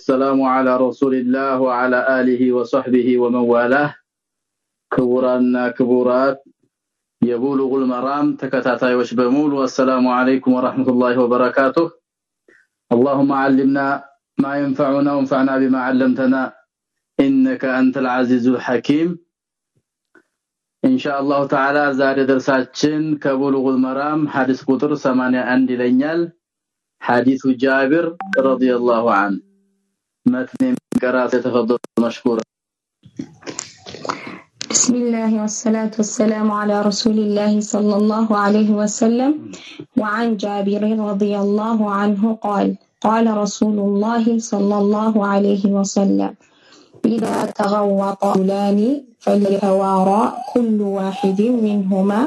والسلام على رسول الله وعلى اله وصحبه ومن والاه كبرنا كبرات يبلغ المرام تكتاتايوش بمول والسلام عليكم ورحمه الله وبركاته اللهم علمنا ما ينفعنا وانفعنا بما علمتنا انك انت العزيز الحكيم ان شاء الله تعالى زاد درساتين كبلغ المرام حديث قطر 81 ይለኛል حديث جابر رضي الله عنه متن قراءه تفضل مشكورا بسم الله والصلاة والسلام على رسول الله صلى الله عليه وسلم. وعن جابر رضي الله عنه قال قال رسول الله صلى الله عليه وسلم إذا تغوط رجلان فليتوارى كل واحد منهما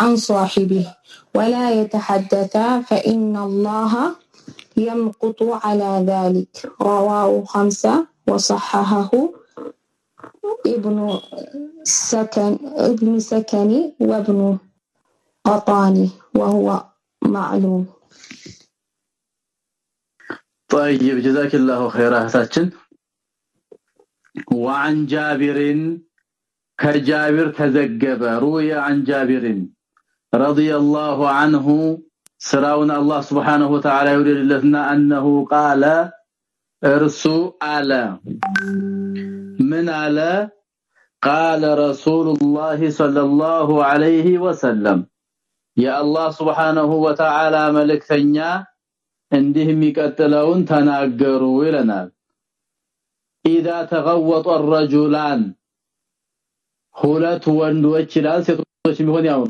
عن صاحبه ولا يتحدثا فإن الله يمقط على ذلك. رواه خمسة وصححه ابن سكن ابن سكني وابن قطاني وهو معلوم. طيب جزاك الله خيرا ساتشن وعن جابر كجابر تزجب روي عن جابر رضي الله عنه ስራውን አላህ Subhanahu Wa Ta'ala ይወደድለትና انه قال እርሱ አለ ምን አለ قال رسول الله صلى الله عليه وسلم يا الله سبحانه وتعالى መልእክተኛ እንዲህ የሚቀጥለውን ተናገሩ ይለናል اذا تغوط الرجلان ሁለት ወንዶች ይላል ሴቶች ቢሆን ያው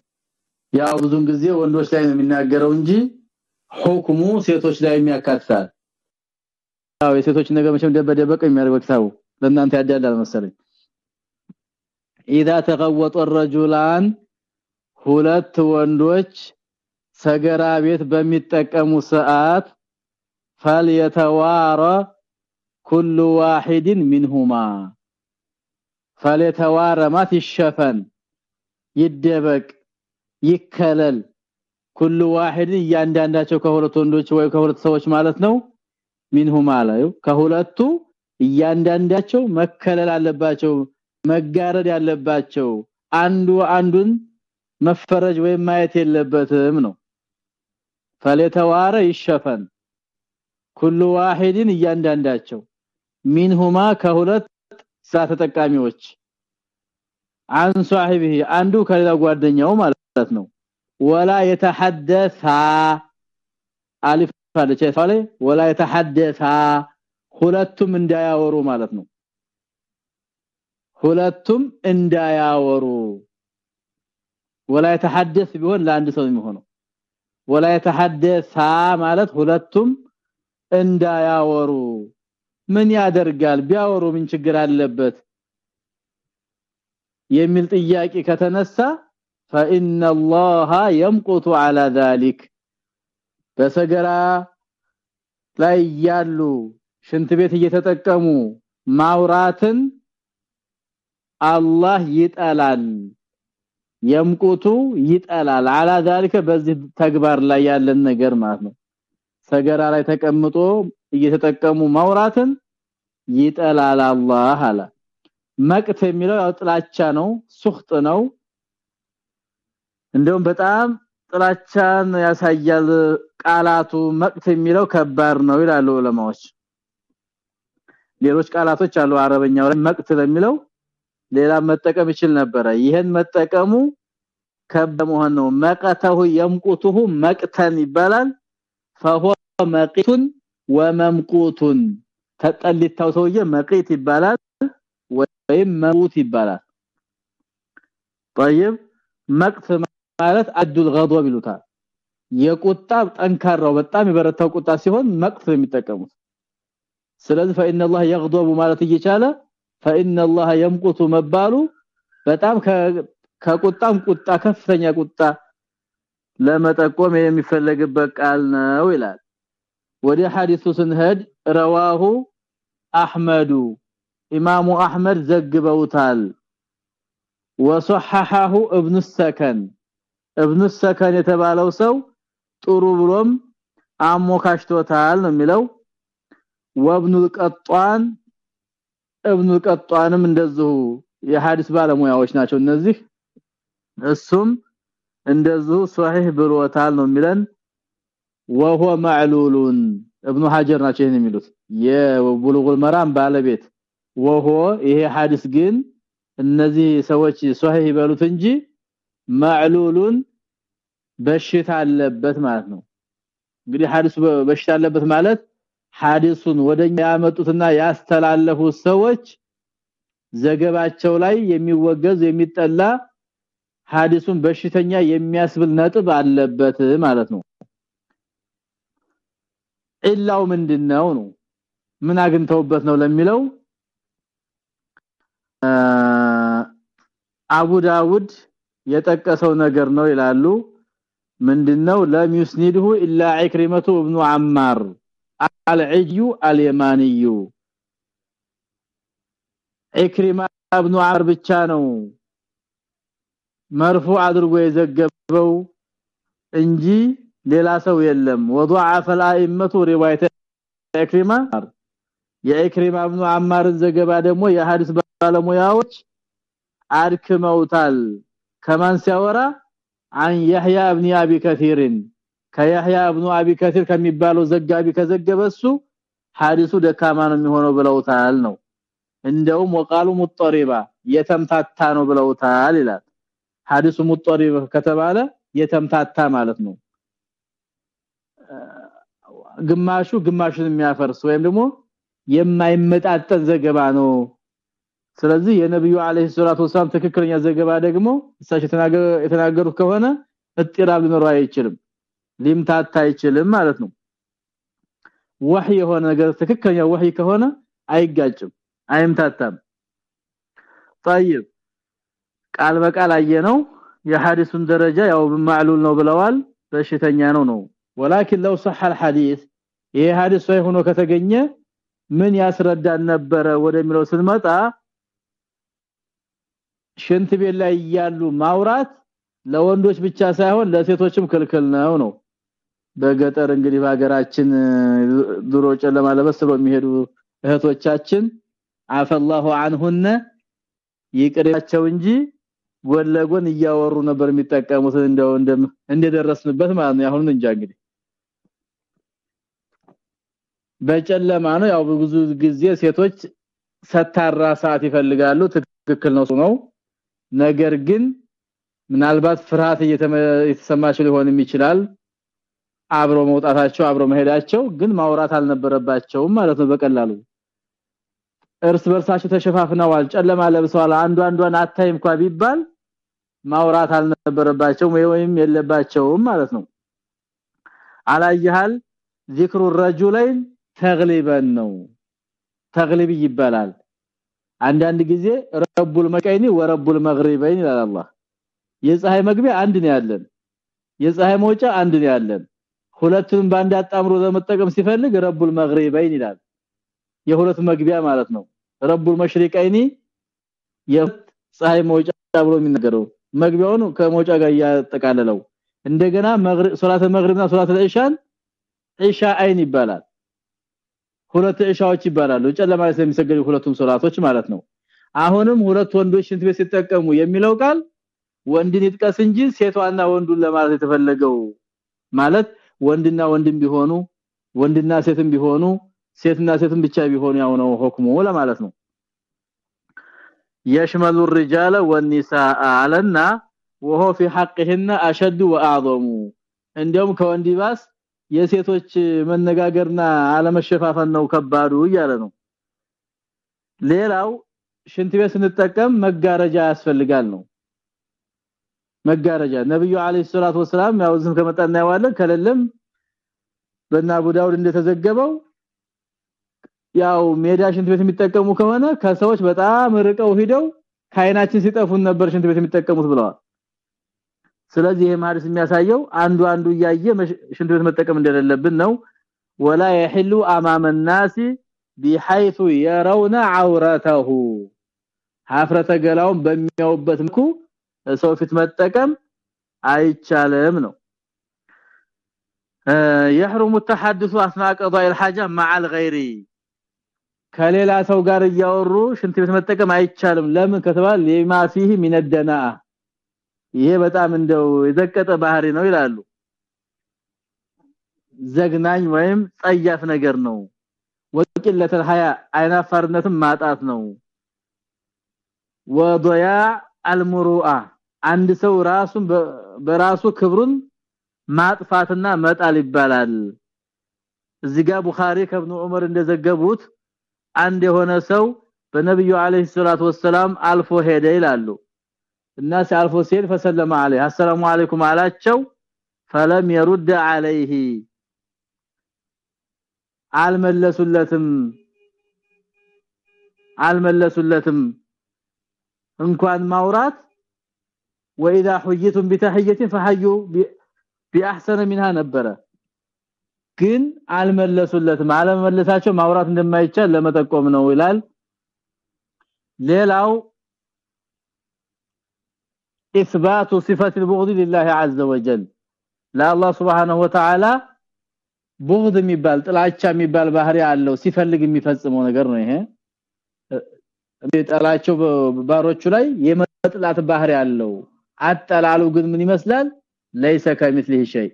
ያው ብዙን ጊዜ ወንዶች ላይ ነው የሚናገረው እንጂ ሁክሙ ሴቶች ላይ የሚያካትታል ያው የሴቶች ነገር መቼም ደበደበቅ የሚያደርገው ኪታቡ ለእናንተ ያዳላል መሰለኝ اذا تغوط الرجلان ሁለት ወንዶች ሰገራ ቤት በሚጠቀሙ ሰዓት فليتوارى كل واحد منهما فليتوارى ما تشفن ይደበቅ ይከለል كل واحد እያንዳንዳቸው ከሁለት ወንዶች ወይ ከሁለት ሰዎች ማለት ነው منهما ላይ ከሁለቱ እያንዳንዳቸው መከለል አለባቸው መጋረድ ያለባቸው አንዱ አንዱን መፈረጅ ወይም ማየት የለበትም ነው ፈለተዋረ ይሸፈን ኩሉ ዋሂድን እያንዳንዳቸው ሚንሁማ ከሁለት ሳ ተጠቃሚዎች አን ሷሂቢሂ አንዱ ከሌላ ጓደኛው ማለት ነው። ወላ የተሐደሳ አሊፍ አለች ታለ ወላ የተሐደሳ ሁለቱም እንዳያወሩ ማለት ነው። ሁለቱም እንዳያወሩ። ወላ የተሐደስ ቢሆን ለአንድ ሰው የሚሆነው። ወላ የተሐደሳ ማለት ሁለቱም እንዳያወሩ። ምን ያደርጋል? ቢያወሩ ምን ችግር አለበት? የሚል ጥያቄ ከተነሳ فإن الله يمقت على ذلك በሰገራ ላይ ያሉ ሽንት ቤት እየተጠቀሙ ማውራትን አላህ ይጠላል የምቁቱ ይጠላል አላ ذلك በዚህ ተግባር ላይ ያለን ነገር ማለት ነው ሰገራ ላይ ተቀምጦ እየተጠቀሙ ማውራትን ይጠላል አላህ አላ መቅት የሚለው ያው ጥላቻ ነው ሱኽጥ ነው እንደውም በጣም ጥላቻን ያሳያል ቃላቱ መቅት የሚለው ከባድ ነው ይላሉ ዑለማዎች ሌሎች ቃላቶች አሉ አረበኛው ላይ መቅት ለሚለው ሌላ መጠቀም ይችል ነበረ ይሄን መጠቀሙ ከበመሆን ነው መቀተሁ የምቁቱሁ መቅተን ይባላል فهو مقيت وممقوت ተጠልታው ሰውዬ መቂት ይባላል ወይም መሙት ይባላል طيب መቅት ማለት አዱል غضب ይሉታል የቁጣ ጠንካራው በጣም የበረታው ቁጣ ሲሆን መቅት የሚጠቀሙት ስለዚህ فإن الله يغضب ማለት እየቻለ فإن الله يمقت መባሉ በጣም ከቁጣም ቁጣ ከፍተኛ ቁጣ ለመጠቆም የሚፈለግበት ቃል ነው ይላል ወደ ሐዲሱ ስንሄድ ረዋሁ አህመዱ ኢማሙ አህመድ ዘግበውታል ወሰሐሐሁ ኢብኑ ሰከን እብኑ ሰከን የተባለው ሰው ጥሩ ብሎም አሞካሽቶታል ነው የሚለው። ወብኑ ቀጧን እብኑ ቀጧንም እንደዚሁ የሐዲስ ባለሙያዎች ናቸው እነዚህ። እሱም እንደዚሁ ሷሂህ ብሎታል ነው የሚለን። وهو معلول ابن حجر ናቸው ይሄን የሚሉት። የቡሉጉል መራም ባለቤት። وهو ይሄ ሐዲስ ግን እነዚህ ሰዎች ሷሂህ ይበሉት እንጂ ማዕሉሉን በሽታ አለበት ማለት ነው። እንግዲህ ሐዲሱ በሽታ አለበት ማለት ሐዲሱን ወደኛ ያመጡትና ያስተላለፉ ሰዎች ዘገባቸው ላይ የሚወገዝ የሚጠላ ሐዲሱን በሽተኛ የሚያስብል ነጥብ አለበት ማለት ነው። ኢላው ምንድነው ነው? ምን አግንተውበት ነው ለሚለው አቡ ዳውድ የጠቀሰው ነገር ነው ይላሉ። ምንድነው? لم يسنده الا عكرمه ابن عمار العجي اليماني عكرمه ابن ብቻ ነው مرفوع አድርጎ የዘገበው እንጂ ሌላ ሰው የለም። وضعف الائمه روايه عكرمه የኢክሪማ ኢብኑ አማርን ዘገባ ደግሞ የሐዲስ ባለሙያዎች አድክመውታል። ከማን ሲያወራ? عن يحيى ابن ابي كثير ከያህያ ኢብኑ አቢ ከሲር ከሚባለው ዘጋቢ ከዘገበሱ ሐዲሱ ደካማ ነው የሚሆነው ብለውታል ነው። እንደውም ወቃሉ ሙጠሪባ የተምታታ ነው ብለውታል ይላል። ሐዲሱ ሙጠሪባ ከተባለ የተምታታ ማለት ነው። ግማሹ ግማሹን የሚያፈርስ ወይም ደግሞ የማይመጣጠን ዘገባ ነው ስለዚህ የነብዩ አለይሂ ሰላቱ ወሰለም ትክክለኛ ዘገባ ደግሞ እሳቸው የተናገሩት ከሆነ እጥራብ ሊኖር አይችልም ሊምታታ አይችልም ማለት ነው ወህይ የሆነ ነገር ትክክለኛ ወህይ ከሆነ አይጋጭም አይምታታም طيب ቃል በቃል አየነው የሐዲሱን ደረጃ ያው ማዕሉል ነው ብለዋል በሽተኛ ነው ነው ولكن لو صح الحديث ይሄ ሐዲስ ወይ ሆኖ ከተገኘ ምን ያስረዳን ነበረ ወደሚለው ስንመጣ ሽንት ቤት ላይ ያሉ ማውራት ለወንዶች ብቻ ሳይሆን ለሴቶችም ክልክል ነው ነው። በገጠር እንግዲህ በሀገራችን ድሮ ጨለማ ለበስ ብሎ የሚሄዱ እህቶቻችን አፈላሁ አንሁነ ይቅርያቸው እንጂ ጎን ለጎን እያወሩ ነበር የሚጠቀሙት እንደው እንደደረስንበት ማለት ነው። አሁን እንጃ እንግዲህ በጨለማ ነው። ያው ብዙ ጊዜ ሴቶች ሰታራ ሰዓት ይፈልጋሉ። ትክክል ነው ነው ነገር ግን ምናልባት ፍርሃት እየተሰማቸው ሊሆንም ይችላል አብሮ መውጣታቸው አብሮ መሄዳቸው ግን ማውራት አልነበረባቸውም ማለት ነው በቀላሉ እርስ በርሳቸው ተሸፋፍነዋል ጨለማ ለብሰዋል አንዱ አንዷን አታይም እንኳን ቢባል ማውራት አልነበረባቸውም ወይም የለባቸውም ማለት ነው አላየሃል ዚክሩ الرجلين ተግሊበን ነው ተግሊብ ይባላል አንዳንድ ጊዜ ረቡል መቀይኒ ወረቡል መግሪበይን ይላል አላህ። የፀሐይ መግቢያ አንድ ነው ያለን። የፀሐይ መውጫ አንድ ነው ያለን። ሁለቱንም ባንድ አጣምሮ ለመጠቀም ሲፈልግ ረቡል መግሪበይን ይላል። የሁለት መግቢያ ማለት ነው። ረቡል መሽሪቀይኒ የፀሐይ መውጫ ብሎ የሚነገረው መግቢያውን ከመውጫ ጋር ያጠቃለለው እንደገና መግሪብ ሶላተ መግሪብና ሶላተ ኢሻን ኢሻ አይን ይባላል ሁለት ኢሻዎች ይባላሉ ጨለማ ላይ ስለሚሰገዱ ሁለቱም ሶላቶች ማለት ነው አሁንም ሁለት ወንዶች ሽንት ቤት ሲጠቀሙ የሚለው ቃል ወንድን ይጥቀስ እንጂ ሴቷና ወንዱን ለማለት የተፈለገው ማለት ወንድና ወንድም ቢሆኑ ወንድና ሴትም ቢሆኑ ሴትና ሴትም ብቻ ቢሆኑ ያው ነው ሁክሙ ለማለት ነው يشمل الرجال والنساء علنا وهو في حقهن اشد واعظم እንደውም ከወንድ ባስ የሴቶች መነጋገርና አለመሸፋፈን ነው ከባዱ እያለ ነው። ሌላው ሽንት ቤት ስንጠቀም መጋረጃ ያስፈልጋል ነው። መጋረጃ ነብዩ አለይሂ ሰላቱ ወሰለም ያው ዝም ከመጣና ያዋለን ከለለም በእና አቡ እንደተዘገበው ያው ሜዳ ሽንት ቤት የሚጠቀሙ ከሆነ ከሰዎች በጣም ርቀው ሂደው ካይናችን ሲጠፉን ነበር ሽንት ቤት የሚጠቀሙት ብለዋል ስለዚህ ይሄ ማርስ የሚያሳየው አንዱ አንዱ እያየ ሽንት ቤት መጠቀም እንደሌለብን ነው ወላ يحل امام الناس بحيث يرون عورته ሀፍረተ ገላውን በሚያውበት ምኩ ሰው ፊት መጠቀም አይቻልም ነው يحرم التحدث اثناء قضاء الحاجه مع الغير ከሌላ ሰው ጋር እያወሩ ሽንት ቤት መጠቀም አይቻልም ለምን ከተባለ ለማ فيه من الدناء ይሄ በጣም እንደው የዘቀጠ ባህሪ ነው ይላሉ። ዘግናኝ ወይም ጸያፍ ነገር ነው። ወቅለት ለተሃያ አይናፋርነትም ማጣት ነው። ወضياع المروءه አንድ ሰው ራሱን በራሱ ክብሩን ማጥፋትና መጣል ይባላል። እዚህ ጋር ቡኻሪ ከብኑ ዑመር እንደዘገቡት አንድ የሆነ ሰው በነብዩ አለይሂ ሰላቱ ወሰለም አልፎ ሄደ ይላሉ። እና ሲያልፎ ሲል ፈሰለመ አለይሂ አሰላሙ አለይኩም አላቸው ፈለም يرد عليه አልመለሱለትም አልመለሱለትም እንኳን ማውራት واذا حييتم بتحيه فحيوا باحسن منها ነበረ ግን አልመለሱለትም አለመለሳቸው ማውራት እንደማይቻል ለመጠቆም ነው ይላል ሌላው اثبات صفه البغض لله عز وجل ለአላህ Subhanahu Wa Ta'ala بغض የሚባል ጥላቻ የሚባል ባህሪ አለው ሲፈልግ የሚፈጽመው ነገር ነው ይሄ የጠላቸው ባሮቹ ላይ የመጥላት ባህሪ አለው አጠላሉ ግን ምን ይመስላል ليس كمثله شيء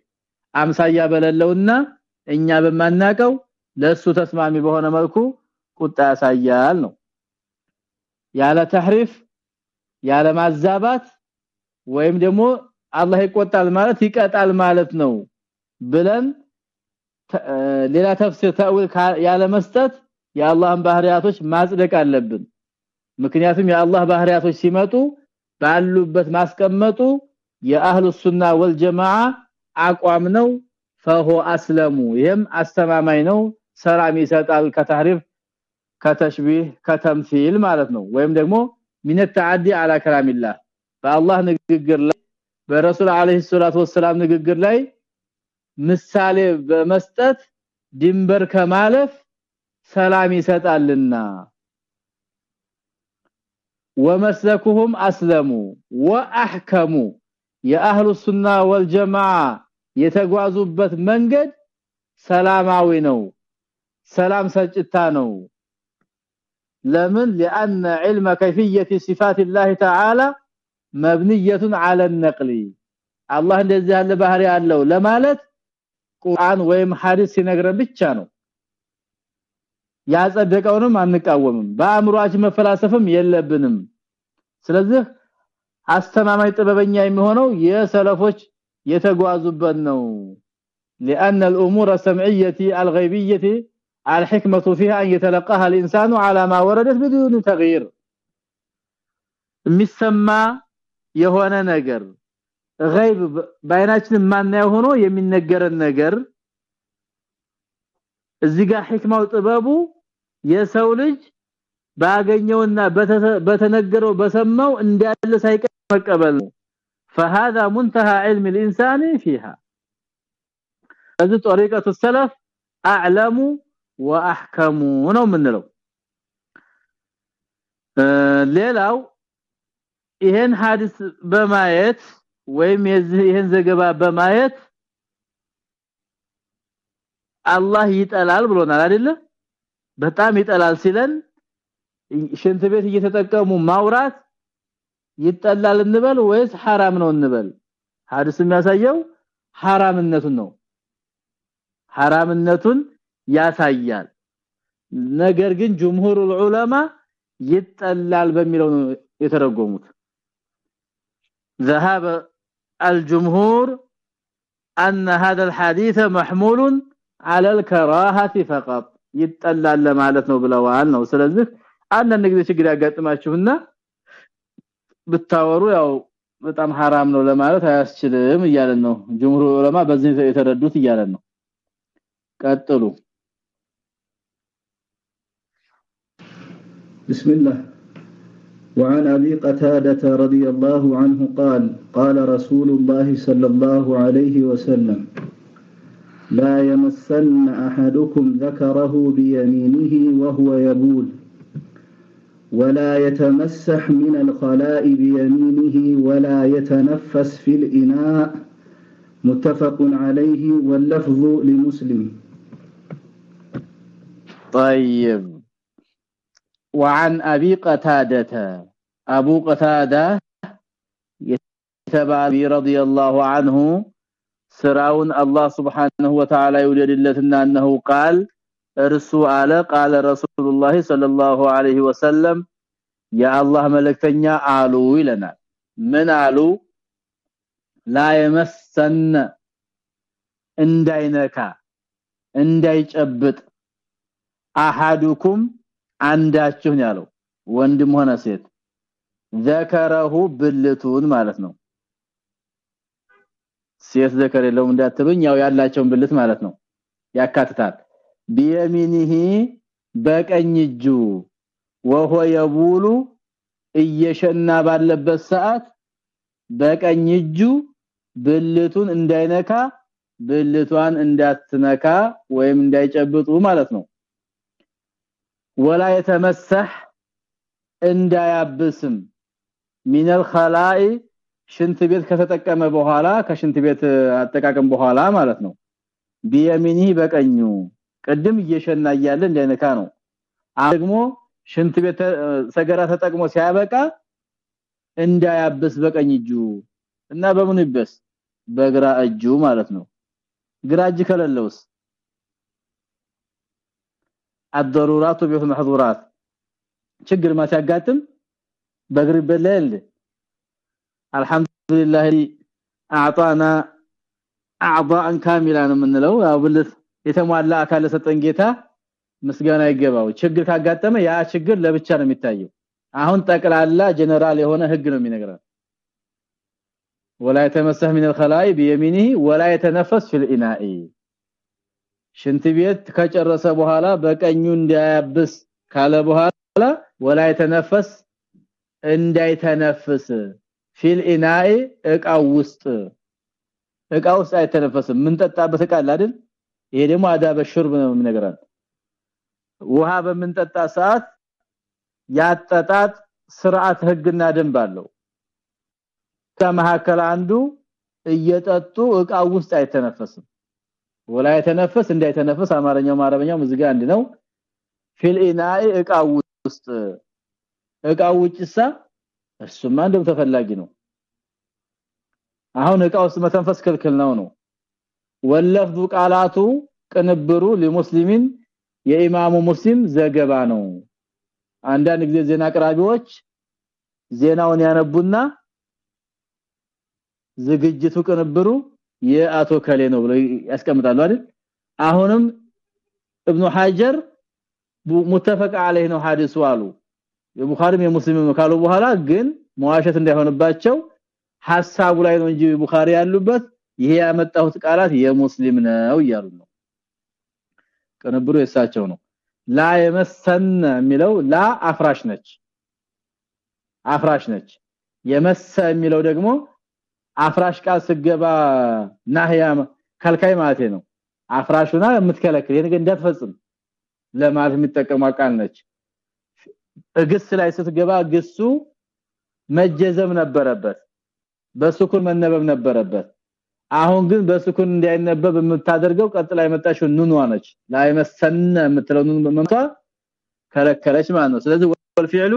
አምሳያ በለለውና እኛ በማናቀው ለሱ ተስማሚ በሆነ መልኩ ቁጣ ያሳያል ነው ያለ ተህሪፍ ያለ ማዛባት ወይም ደግሞ አላህ ይቆጣል ማለት ይቀጣል ማለት ነው ብለን ሌላ ተፍሲር ተአዊል ያለ መስጠት የአላህን ባህሪያቶች ማጽደቅ አለብን ምክንያቱም የአላህ ባህሪያቶች ሲመጡ ባሉበት ማስቀመጡ የአህሉ ሱና ወልጀማዓ አቋም ነው ፈሆ አስለሙ ይሄም አስተማማኝ ነው ሰላም ይሰጣል ከተህሪፍ ከተሽቢህ ከተምሲል ማለት ነው ወይም ደግሞ من التعدي على كلام الله በአላህ ንግግር ላይ በረሱል አለይሂ ሰላቱ ወሰለም ንግግር ላይ ምሳሌ በመስጠት ድንበር ከማለፍ ሰላም ይሰጣልና ومسلكهم اسلموا واحكموا የአህሉ ሱና ወልጀማዓ የተጓዙበት መንገድ ሰላማዊ ነው ሰላም ሰጭታ ነው ለምን لان علم كيفيه صفات الله تعالى مبنيه على النقل አላህ እንደዚህ ያለ ባህሪ ያለው ለማለት ቁርአን ወይም ሐዲስ ሲነግረ ብቻ ነው ያጸደቀውንም አንቃወምም በአእምሮአችን መፈላሰፍም የለብንም ስለዚህ አስተማማኝ ጥበበኛ የሚሆነው የሰለፎች የተጓዙበት ነው لان الامور السمعيه الغيبيه الحكمه فيها ان يتلقاها الانسان على ما وردت بدون تغيير የሚሰማ የሆነ ነገር غيب ባይናችን ማናየው ሆኖ የሚነገረን ነገር እዚህ ጋር ህክማው ጥበቡ የሰው ልጅ ባገኘውና በተነገረው በሰማው እንዳለ ሳይቀር መቀበል فهذا منتهى علم الانسان فيها هذه طريقه السلف اعلم واحكم ነው ምንለው ሌላው ይሄን ሐዲስ በማየት ወይም ይሄን ዘገባ በማየት አላህ ይጠላል ብሎናል አይደለ? በጣም ይጠላል ሲለን ሽንት ቤት እየተጠቀሙ ማውራት ይጠላል እንበል ወይስ حرام ነው እንበል? ሐዲስ የሚያሳየው حرامነቱን ነው። حرامነቱን ያሳያል። ነገር ግን جمهور العلماء ይጠላል በሚለው ነው የተረጎሙት። ذهب الجمهور أن هذا الحديث محمول على الكراهه فقط ይጠላል ለማለት ነው ብለዋል ነው ስለዚህ አንዳንድ ጊዜ ችግር ያጋጥማችሁና ብታወሩ ያው በጣም حرام ነው ለማለት አያስችልም እያለን ነው ጅምሩ ዑለማ በዚህ የተረዱት እያለን ነው ቀጥሉ بسم الله وعن أبي قتادة رضي الله عنه قال قال رسول الله صلى الله عليه وسلم لا يمسن أحدكم ذكره بيمينه وهو يبول ولا يتمسح من الخلاء بيمينه ولا يتنفس في الإناء متفق عليه واللفظ لمسلم. طيب. وعن ابي قتاده ابو قتاده የተባለ رضي الله عنه ስራውን አላህ Subhanahu Wa Ta'ala ይወደድለትና እነሆ ቃል እርሱ አለ ቃለ ረሱላህ ሰለላሁ ዐለይሂ ወሰለም የአላህ መልእክተኛ አሉ ይለናል ምን አሉ ላ የመሰነ እንዳይነካ እንዳይጨብጥ አሐዱኩም አንዳችሁን ያለው ወንድም ሆነ ሴት ዘከረሁ ብልቱን ማለት ነው። ሴት ዘከር የለውም እንዳትሉኝ ያው ያላቸውን ብልት ማለት ነው። ያካትታል። ቢየሚኒሂ በቀኝ እጁ ወሆ የቡሉ እየሸና ባለበት ሰዓት በቀኝ እጁ ብልቱን እንዳይነካ ብልቷን እንዳትነካ ወይም እንዳይጨብጡ ማለት ነው ወላ የተመሰህ እንዳያብስም ሚነል ኸላኢ ሽንት ቤት ከተጠቀመ በኋላ ከሽንት ቤት አጠቃቀም በኋላ ማለት ነው። ቢየሚኒ በቀኙ ቅድም እየሸና እያለ እንዳይነካ ነው። ደግሞ ሽንት ቤት ሰገራ ተጠቅሞ ሲያበቃ እንዳያብስ በቀኝ እጁ እና በምን ይበስ በግራ እጁ ማለት ነው። ግራ እጅ ከሌለውስ الضرورات به محظورات ችግር ማታጋጥም በግር በለል አልহামዱሊላህ አعطانا اعضاء كاملا ምንለው ያው ብልት የተሟላ አካል ለሰጠን ጌታ ምስጋና ይገባው። ችግር ካጋጠመ ያ ችግር ለብቻ ነው የሚታየው። አሁን ጠቅላላ ጀነራል የሆነ ህግ ነው የሚነግረን። ولا يتمسح من الخلاء بيمينه ولا يتنفس في الاناء ሽንት ቤት ከጨረሰ በኋላ በቀኙ እንዳያብስ ካለ በኋላ ወላ የተነፈስ እንዳይተነፍስ ፊል ኢናኢ እቃው ውስጥ። እቃው ውስጥ አይተነፈስም። ምን ጠጣበት እቃ አይደል? ይሄ ደግሞ አዳበ ሽርብ ነው የሚነግራል ውሃ በምንጠጣ ሰዓት ያጠጣጥ ስርዓት ህግና ደንብ አለው። ከመሐከል አንዱ እየጠጡ እቃው ውስጥ አይተነፈስም። ወላ የተነፈስ እንዳይተነፈስ አማርኛው አረበኛው ምዝጋ አንድ ነው። ፊል ኢናኢ እቃው ውስጥ እቃው ውጭሳ እሱማ እንደም ተፈላጊ ነው። አሁን እቃው ውስጥ መተንፈስ ክልክል ነው ነው። ወለፍዱ ቃላቱ ቅንብሩ ለሙስሊሚን የኢማሙ ሙስሊም ዘገባ ነው። አንዳንድ ጊዜ ዜና አቅራቢዎች ዜናውን ያነቡና ዝግጅቱ ቅንብሩ የአቶ ከሌ ነው ብለው ያስቀምጣሉ አይደል አሁንም ኢብኑ ሐጀር ሙተፈቅ عليه ነው ሐዲሱ አሉ የቡኻሪም የሙስሊምም ካሉ በኋላ ግን መዋሸት እንዳይሆንባቸው ሐሳቡ ላይ ነው እንጂ ቡኻሪ ያሉበት ይሄ ያመጣሁት ቃላት የሙስሊም ነው እያሉ ነው ቅንብሩ የሳቸው ነው ላ የመሰን የሚለው ላ አፍራሽ ነች አፍራሽ ነች የመሰ የሚለው ደግሞ አፍራሽ ቃል ስገባ ናህያ ከልካይ ማለት ነው አፍራሹና የምትከለክል ይሄን እንዳትፈጽም ለማለት የሚጠቀሙ ቃል ነች እግስ ላይ ስትገባ ግሱ መጀዘም ነበረበት በሱኩን መነበብ ነበረበት አሁን ግን በሱኩን እንዳይነበብ የምታደርገው ቀጥላ የመጣችው ኑኗ ነች ላይ መሰነ የምትለው ኑን መምጣ ከለከለች ማለት ነው ስለዚህ ወልፊዕሉ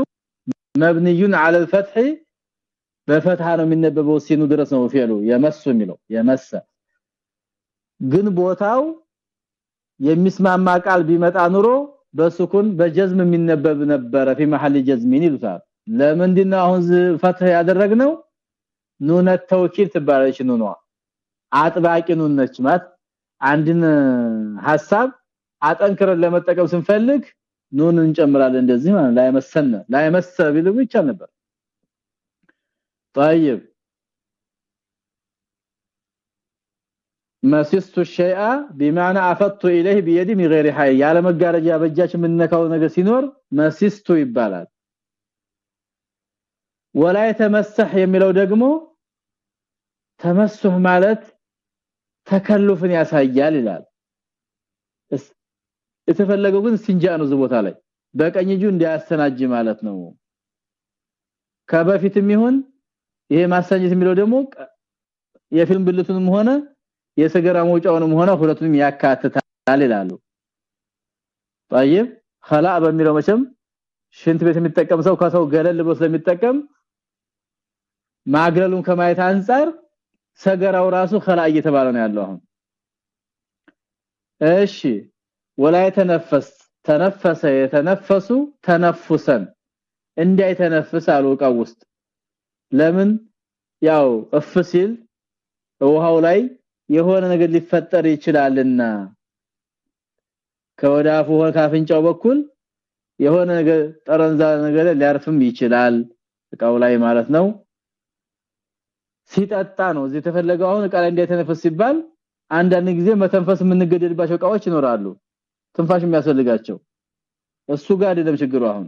መብንዩን على الفتح በፈትሃ ነው የሚነበበው ሲኑ ድረስ ነው ፊዕሉ የመሱ የሚለው የመሰ ግን ቦታው የሚስማማ ቃል ቢመጣ ኑሮ በሱኩን በጀዝም የሚነበብ ነበረ في محل جزمين ይሉታል ለምንድነው አሁን ፈትህ ያደረግነው ኑነ ተውኪል ትባላለች ኑኗ አጥባቂ ኑን ነች ማለት አንድን ሐሳብ አጠንክረን ለመጠቀም ስንፈልግ ኑን እንጨምራለን እንደዚህ ማለት ላይ መሰነ ላይ መሰ ቢሉ ብቻ ነበር طيب مسست الشيء بمعنى افضت اليه بيدي من غير حي ያለ መጋረጃ በእጃችን የምንነካው ነገር ሲኖር መስስቱ ይባላል ወላ የተመሰህ የሚለው ደግሞ ተመስህ ማለት ተከልፍን ያሳያል ይላል የተፈለገው ግን ሲንጃ ነው ዝቦታ ላይ በቀኝ እጁ እንዲያስተናጅ ማለት ነው ከበፊትም ይሁን ይሄ ማሳኘት የሚለው ደግሞ የፊልም ብልቱንም ሆነ የሰገራ መውጫውንም ሆነ ሁለቱንም ያካትታል ይላሉ طيب خلاء በሚለው መቼም ሽንት ቤት የሚጠቀም ሰው ከሰው ገለል ብሎ ስለሚጠቀም ማግለሉን ከማየት አንፃር ሰገራው ራሱ خلا እየተባለ ነው ያለው አሁን እሺ ወላይ ተነፈስ ተነፈሰ የተነፈሱ ተነፍሰን እንዳይተነፍስ አሉ እቃው ውስጥ ለምን? ያው እፍ ሲል ውሃው ላይ የሆነ ነገር ሊፈጠር ይችላልና። ከወዳፉ ከአፍንጫው በኩል የሆነ ነገር ጠረንዛ ነገር ሊያርፍም ይችላል እቃው ላይ ማለት ነው። ሲጠጣ ነው እዚህ የተፈለገው። አሁን እቃ ላይ ሲባል አንዳንድ ጊዜ መተንፈስ የምንገደድባቸው እቃዎች ይኖራሉ። ትንፋሽ የሚያስፈልጋቸው እሱ ጋር አይደለም ችግሩ አሁን።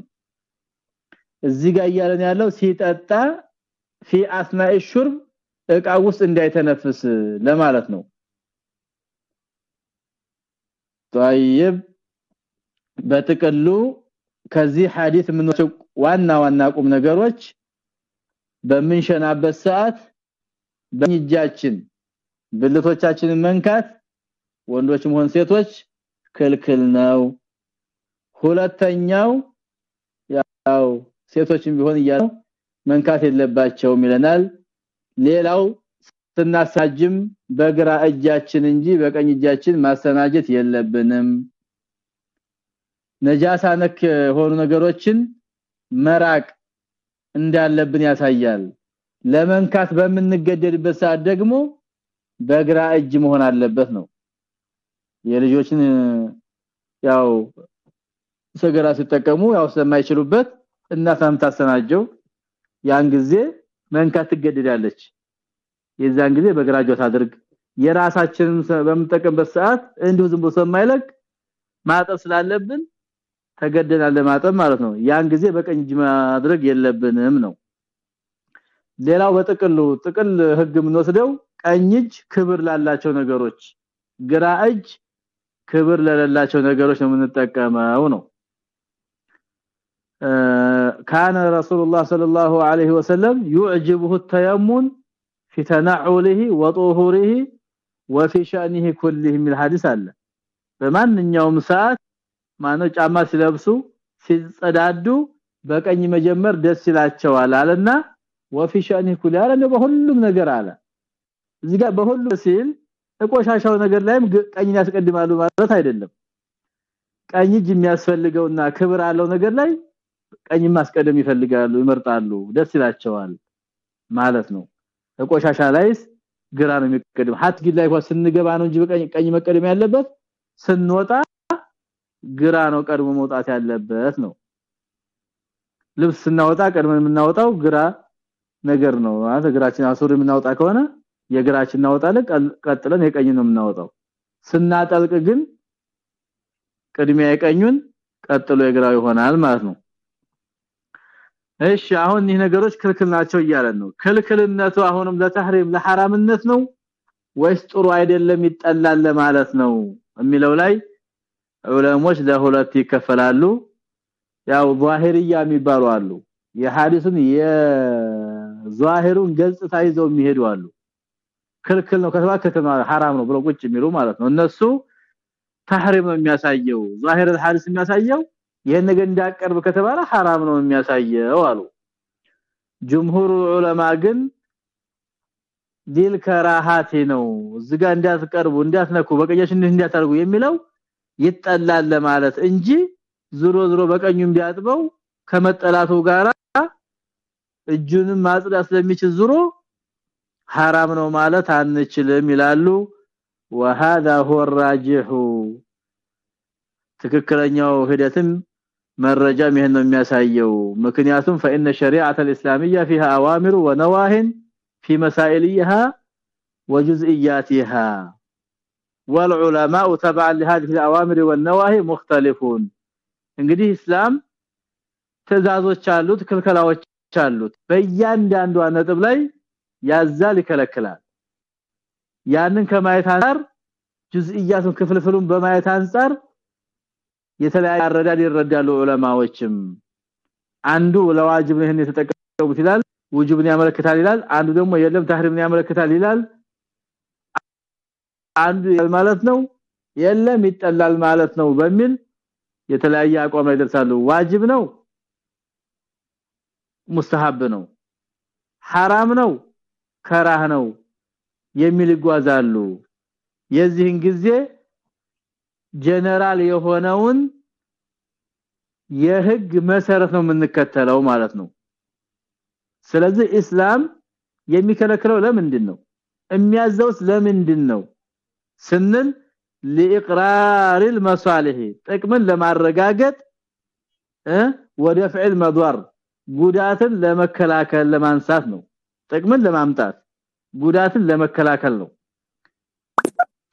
እዚህ ጋር እያለን ያለው ሲጠጣ في اثناء الشرب እቃ ውስጥ እንዳይተነፍስ ለማለት ነው طيب በጥቅሉ ከዚህ ሐዲስ የምንወስደው ዋና ዋና ቁም ነገሮች በምንሸናበት ሰዓት በእጃችን ብልቶቻችንን መንካት ወንዶችም ሆን ሴቶች ክልክል ነው ሁለተኛው ያው ሴቶችም ቢሆን እያለው መንካት የለባቸውም ይለናል። ሌላው ስናሳጅም በግራ እጃችን እንጂ በቀኝ እጃችን ማሰናጀት የለብንም። ነጃሳ ነክ ሆኑ ነገሮችን መራቅ እንዳለብን ያሳያል። ለመንካት በምንገደድበት ሰዓት ደግሞ በግራ እጅ መሆን አለበት ነው። የልጆችን ያው ሰገራ ሲጠቀሙ ያው ስለማይችሉበት እናታም ታሰናጀው ያን ጊዜ መንካት ትገደዳለች። የዛን ጊዜ በግራ እጇ ታድርግ። የራሳችንን በምንጠቀምበት ሰዓት እንዲሁ ዝም ብሎ ሰማይለቅ ማጠብ ስላለብን ተገደናል ለማጠብ ማለት ነው። ያን ጊዜ በቀኝ እጅ ማድረግ የለብንም ነው። ሌላው በጥቅሉ ጥቅል ህግ የምንወስደው ቀኝ እጅ ክብር ላላቸው ነገሮች ግራ እጅ ክብር ለሌላቸው ነገሮች ነው የምንጠቀመው ነው كان رسول الله صلى الله عليه وسلم يعجبه التيمم في تنعله وطهوره وفي شأنه كله من الحديث አለ በማንኛውም ሰዓት ማነው ጫማ ሲለብሱ ሲጸዳዱ በቀኝ መጀመር ደስ ይላቸዋል አለና وفي شأنه كله አለ በሁሉም ነገር አለ እዚህ ጋር በሁሉ ሲል ተቆሻሻው ነገር ላይም ቀኝን ያስቀድማሉ ማለት አይደለም ቀኝ እጅ የሚያስፈልገውና ክብር አለው ነገር ላይ ቀኝ ማስቀደም ይፈልጋሉ ይመርጣሉ ደስ ይላቸዋል ማለት ነው። ተቆሻሻ ላይስ ግራ ነው የሚቀደም ሀትጊ ላይ ስንገባ ነው እንጂ በቀኝ ቀኝ መቀደም ያለበት ስንወጣ ግራ ነው ቀድሞ መውጣት ያለበት ነው። ልብስ ስናወጣ ቀድመን የምናወጣው ግራ ነገር ነው ማለት እግራችን አሱር የምናወጣ ከሆነ የግራችን እናወጣለን ቀጥለን የቀኝ ነው የምናወጣው። ስናጠልቅ ግን ቅድሚያ የቀኙን ቀጥሎ የግራው ይሆናል ማለት ነው እሺ አሁን ይህ ነገሮች ክልክል ናቸው እያለን ነው ክልክልነቱ አሁንም ለተህሪም ለሐራምነት ነው ወይስ ጥሩ አይደለም ይጠላል ማለት ነው የሚለው ላይ ዑለሞች ለሁለት ይከፈላሉ ያው ዛሂርያ የሚባሉ አሉ የሐዲሱን የዛሂሩን ገጽታ ይዘው የሚሄዱ አሉ ክልክል ነው ከተባለ ክልክል ነው حرام ነው ብሎ ቁጭ የሚሉ ማለት ነው እነሱ ተህሪም ነው የሚያሳየው ዛሂር الحديث የሚያሳየው ይሄን ነገር እንዳቀርብ ከተባለ حرام ነው የሚያሳየው አሉ ጅምሁሩ ዑለማ ግን ዲል ከራሃቲ ነው እዚጋ እንዳትቀርቡ እንዳትነኩ በቀኛሽ እንዳታርጉ የሚለው ይጠላል ለማለት እንጂ ዝሮ ዝሮ በቀኙም ቢያጥበው ከመጠላቱ ጋራ እጁንም ማጽዳት ስለሚችል ዝሮ حرام ነው ማለት አንችልም ይላሉ وهذا هو الراجح ትክክለኛው ሂደትም መረጃም ይሄን ነው የሚያሳየው ምክንያቱም فإن الشريعه الاسلاميه فيها اوامر ونواهي في مسائلها وجزئياتها والعلماء تبعا لهذه الاوامر والنواهي مختلفون እንግዲህ እስላም ትእዛዞች አሉት ክልከላዎች አሉት በእያንዳንዱ ነጥብ ላይ ያዛል ይከለክላል ያንን ከማየት አንፃር ጁዝኢያቱን ክፍልፍሉን በማየት አንፃር የተለያየ አረዳድ ይረዳሉ ዑለማዎችም። አንዱ ለዋጅብ ይሄን የተጠቀሙት ይላል ውጁብን ያመለክታል ይላል። አንዱ ደግሞ የለም ተህሪምን ያመለክታል ይላል። አንዱ ማለት ነው የለም ይጠላል ማለት ነው በሚል የተለያየ አቋም ላይ ደርሳሉ ዋጅብ ነው ሙስተሐብ ነው ሐራም ነው ከራህ ነው የሚል ይጓዛሉ። የዚህን ጊዜ ጀነራል የሆነውን የህግ መሰረት ነው የምንከተለው ማለት ነው። ስለዚህ እስላም የሚከለክለው ለምንድን ነው የሚያዘውስ ለምንድን ነው ስንል لإقرار المصالح ጥቅምን ለማረጋገጥ ወደ ፍዕል መضر ጉዳትን ለመከላከል ለማንሳት ነው። ጥቅምን ለማምጣት ጉዳትን ለመከላከል ነው።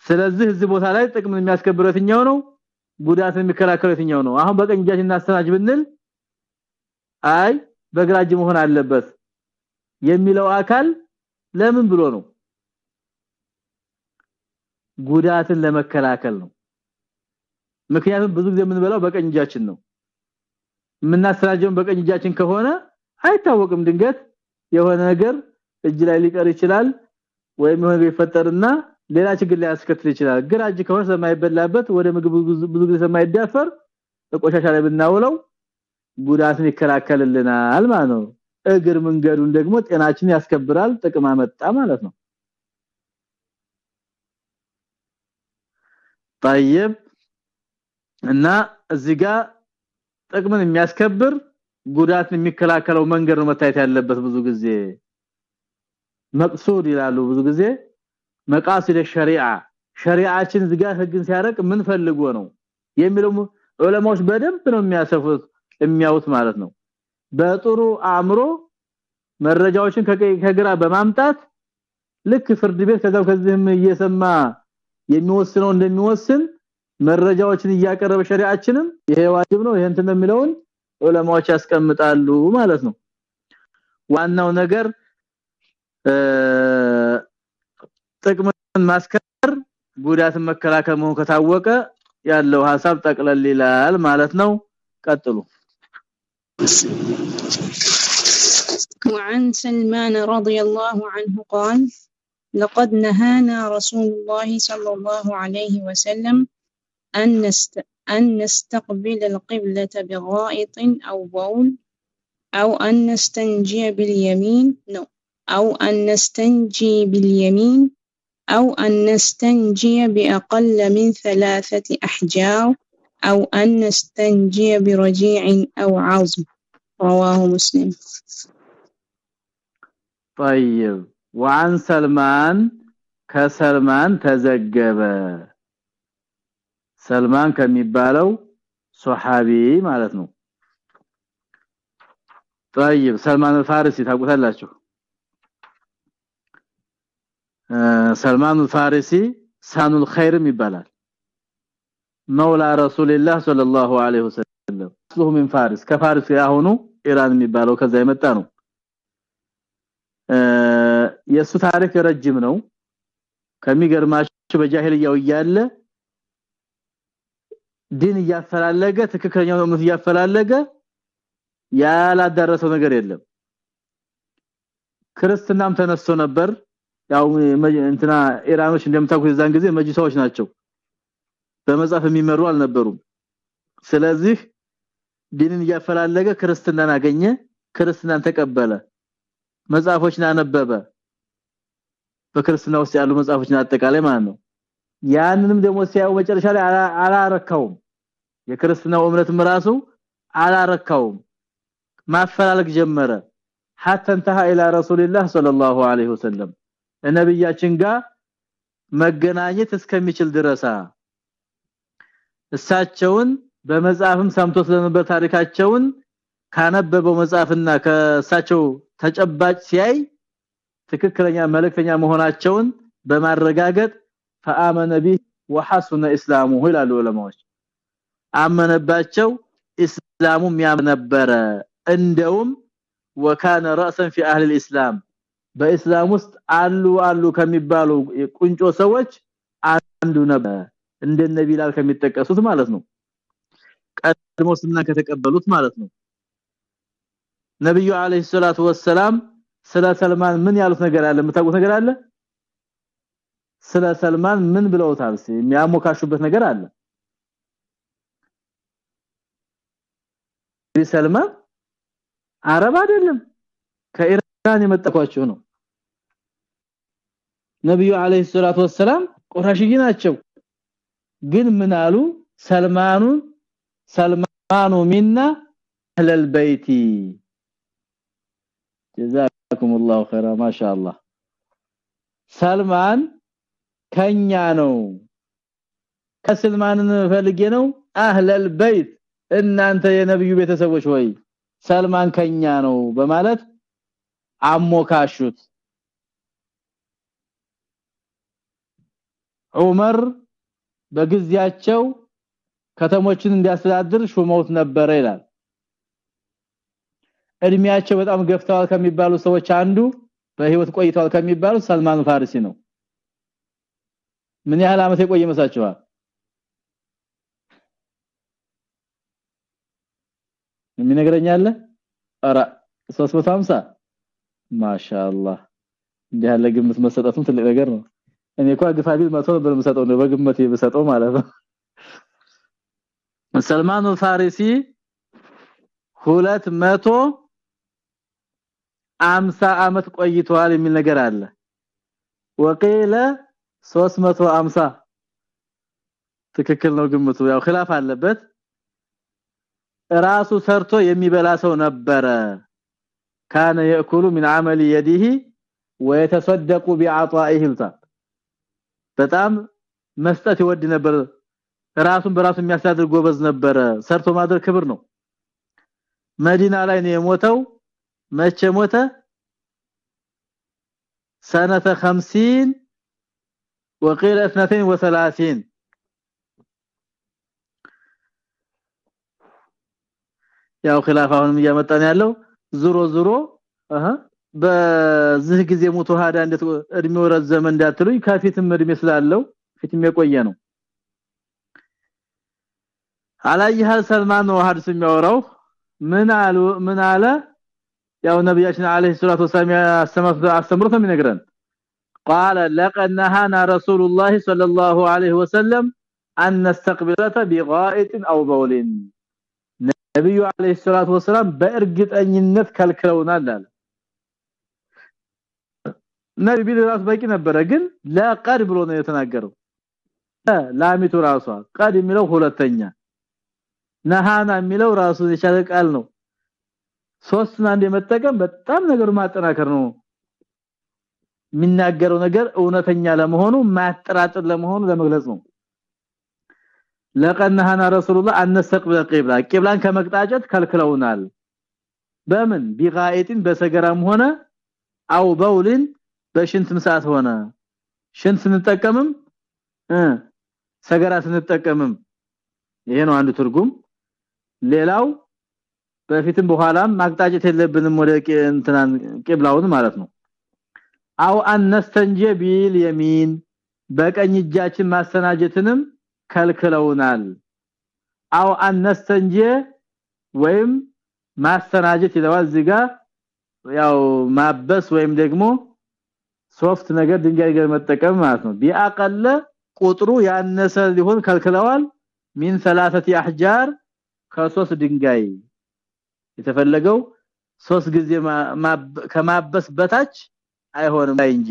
ስለዚህ እዚህ ቦታ ላይ ጥቅምን የሚያስከብረው የትኛው ነው? ጉዳትን የሚከላከለው የትኛው ነው? አሁን በቀኝ እጃችን እናስተናጅ ብንል አይ በግራ እጅ መሆን አለበት የሚለው አካል ለምን ብሎ ነው? ጉዳትን ለመከላከል ነው። ምክንያቱም ብዙ ጊዜ የምንበላው በቀኝ እጃችን ነው። የምናስተናጀው በቀኝ እጃችን ከሆነ አይታወቅም ድንገት የሆነ ነገር እጅ ላይ ሊቀር ይችላል ወይም የሆነ ይፈጠርና ሌላ ችግር ሊያስከትል ይችላል ግራ እጅ ከሆነ ስለማይበላበት ወደ ምግብ ብዙ ጊዜ ስለማይዳፈር በቆሻሻ ላይ ብናውለው ጉዳትን ይከላከልልናል ማለት ነው እግር መንገዱን ደግሞ ጤናችን ያስከብራል ጥቅም አመጣ ማለት ነው طيب እና እዚህ ጋር ጥቅምን የሚያስከብር ጉዳትን የሚከላከለው መንገድ ነው መታየት ያለበት ብዙ ጊዜ መቅሱድ ይላሉ ብዙ ጊዜ መቃሲድ ሸሪዓ ሸሪዓችን ጋር ህግን ሲያረቅ ምን ፈልጎ ነው የሚለው ዑለማዎች በደንብ ነው የሚያሰፉት የሚያውት ማለት ነው። በጥሩ አእምሮ መረጃዎችን ከግራ በማምጣት ልክ ፍርድ ቤት ከዛው ከዚህም እየሰማ የሚወስነው እንደሚወስን መረጃዎችን እያቀረበ ሸሪዓችንም ይሄ ዋጅብ ነው ይሄን እንደሚለውን ዑለማዎች ያስቀምጣሉ ማለት ነው። ዋናው ነገር ጥቅምን ማስከር ጉዳትን መከላከል መሆን ከታወቀ ያለው ሐሳብ ጠቅለል ይላል ማለት ነው ቀጥሉ وعن سلمان رضي الله عنه قال لقد نهانا رسول الله صلى الله عليه وسلم أن, نست... أن نستقبل القبلة بغائط أو بول أو أن نستنجي باليمين no. أو أن نستنجي باليمين أو أن نستنجي بأقل من ثلاثة أحجار أو أن نستنجي برجيع أو عظم. رواه مسلم. طيب. وعن سلمان كسلمان تزجب سلمان كميبالو صحابي معناته طيب. سلمان الفارسي تقول لكم ሰልማን ፋሪሲ ሳኑል ኸይርም ይባላል። መውላ ረሱልላህ ሰለላሁ ዐለይሂ ወሰለም። ስሉ ምን ፋሪስ ከፋሪስ ያሁኑ ኢራን የሚባለው ከዛ የመጣ ነው። የሱ ታሪክ ረጅም ነው። ከሚገርማችሁ በጃሂልያው እያለ ዲን እያፈላለገ ትክክለኛው እምነት እያፈላለገ ያላዳረሰው ነገር የለም። ክርስትናም ተነስቶ ነበር ያው እንትና ኢራኖች እንደምታውቁት የዛን ጊዜ መጅሳዎች ናቸው በመጻፍ የሚመሩ አልነበሩም ስለዚህ ዲንን እያፈላለገ ክርስትናን አገኘ ክርስትናን ተቀበለ መጻፎችን አነበበ በክርስትና ውስጥ ያሉ መጻፎችን አጠቃላይ ማለት ነው ያንንም ደግሞ ሲያው መጨረሻ ላይ አላረካውም የክርስትናው እምነትም ራሱ አላረካውም ማፈላለግ ጀመረ حتى انتهى الى رسول الله صلى الله عليه وسلم ነብያችን ጋር መገናኘት እስከሚችል ድረሳ እሳቸውን በመጽሐፍም ሰምቶ ስለነበር ታሪካቸውን ካነበበው መጽሐፍና ከእሳቸው ተጨባጭ ሲያይ ትክክለኛ መልእክተኛ መሆናቸውን በማረጋገጥ ፈአመነ ቢህ ወሐሱነ እስላሙሁ ይላሉ ዑለማዎች አመነባቸው እስላሙም ያነበረ እንደውም ወካነ راسا في اهل الاسلام በእስላም ውስጥ አሉ አሉ ከሚባሉ ቁንጮ ሰዎች አንዱ ነበር። እንደነ ቢላል ከሚጠቀሱት ማለት ነው። ቀድሞ ስና ከተቀበሉት ማለት ነው። ነብዩ አለይሂ ሰላቱ ወሰለም ስለ ሰልማን ምን ያሉት ነገር አለ? የምታውቁት ነገር አለ? ስለ ሰልማን ምን ብለውታል? የሚያሞካሹበት ነገር አለ? ሰልማን አረብ አይደለም። ከኢራን የመጣኳቸው ነው ነብዩ አለይሂ ሰላቱ ወሰለም ቁራሽይ ናቸው። ግን ምን አሉ? ሰልማኑ ሰልማኑ ሚና አህለል በይቲ። ጀዛኩሙላሁ ኸይራ ማሻአላህ። ሰልማን ከኛ ነው። ከስልማንን ፈልጌ ነው። አህለል በይት እናንተ የነብዩ ቤተሰቦች ወይ ሰልማን ከኛ ነው በማለት አሞካሹት። ዑመር በግዚያቸው ከተሞችን እንዲያስተዳድር ሹመውት ነበረ ይላል። እድሜያቸው በጣም ገፍተዋል ከሚባሉ ሰዎች አንዱ በህይወት ቆይተዋል ከሚባሉ ሰልማን ፋሪሲ ነው። ምን ያህል አመት የቆየ መሳችኋል የሚነግረኛለ አራ 350 ማሻአላህ እንዲህ ግምት መሰጠቱም ትልቅ ነገር ነው እኔ እንኳን ግፋቢል መቶ ነበር የምሰጠው ነው በግምት የምሰጠው ማለት ነው ሰልማን ፋሪሲ ሁለት መቶ አምሳ አመት ቆይቷል የሚል ነገር አለ ወቂለ 350 ትክክል ነው ግምቱ ያው ኺላፍ አለበት ራሱ ሰርቶ የሚበላ ሰው ነበረ ካነ ياكل من عمل يده ويتصدق بعطائه በጣም መስጠት ይወድ ነበር ራሱን በራሱ የሚያስተዳድር ጎበዝ ነበረ ሰርቶ ማድረግ ክብር ነው መዲና ላይ ነው የሞተው መቼ ሞተ سنه 50 وقيل 32 ያው ኺላፍ አሁንም እያመጣን ያለው ዙሮ ዙሮ አሃ በዚህ ጊዜ ሞቶ ሀዳ እንዴት እድሜው ረዘመ እንዳትሉኝ ከፊትም እድሜ ስላለው ፊትም የቆየ ነው አላየሃል ሰልማን ነው ሐዲስ የሚያወራው ምን አሉ ምን አለ ያው ነብያችን አለይሂ ሰላቱ ወሰለም አስተምሮት የሚነግረን قال لقد نهانا رسول الله صلى الله عليه وسلم ان نستقبلته بغائط او بول ነብዩ አለይሂ ሰላቱ ወሰለም በእርግጠኝነት ከልክለውናል አለ ነብዩ ራሱ በቂ ነበረ ግን ለቀድ ብሎ ነው የተናገረው ላሚቱ ራሷ ቀድ የሚለው ሁለተኛ ነሃና የሚለው ራሱ የቻለ ቃል ነው ሶስቱን አንድ የመጠቀም በጣም ነገሩ ማጠናከር ነው የሚናገረው ነገር እውነተኛ ለመሆኑ ማያጠራጥር ለመሆኑ ለመግለጽ ነው لقد نهانا رسول الله ان نستقبل القبلة ቂብላን ከመቅጣጨት ከልክለውናል በምን ቢጋኢትን በሰገራም ሆነ አው በውልን በሽንት ምሳት ሆነ። ሽንት ስንጠቀምም ሰገራ ስንጠቀምም። ይሄ ነው አንዱ ትርጉም። ሌላው በፊትም በኋላም ማቅጣጨት የለብንም ወደ እንትናን ቂብላውን ማለት ነው። أو أن نستنجي باليمين በቀኝ እጃችን ማሰናጀትንም ከልክለውናል። أو أن نستنجي ወይም ማሰናጀት ይለዋል እዚጋ ያው ማበስ ወይም ደግሞ ሶፍት ነገር ድንጋይ ጋር መጠቀም ማለት ነው ቢአቀለ ቁጥሩ ያነሰ ሊሆን ከልክለዋል ሚን ثلاثه احجار ከሶስት ድንጋይ የተፈለገው ሶስት ጊዜ ከማበስ በታች አይሆንም እንጂ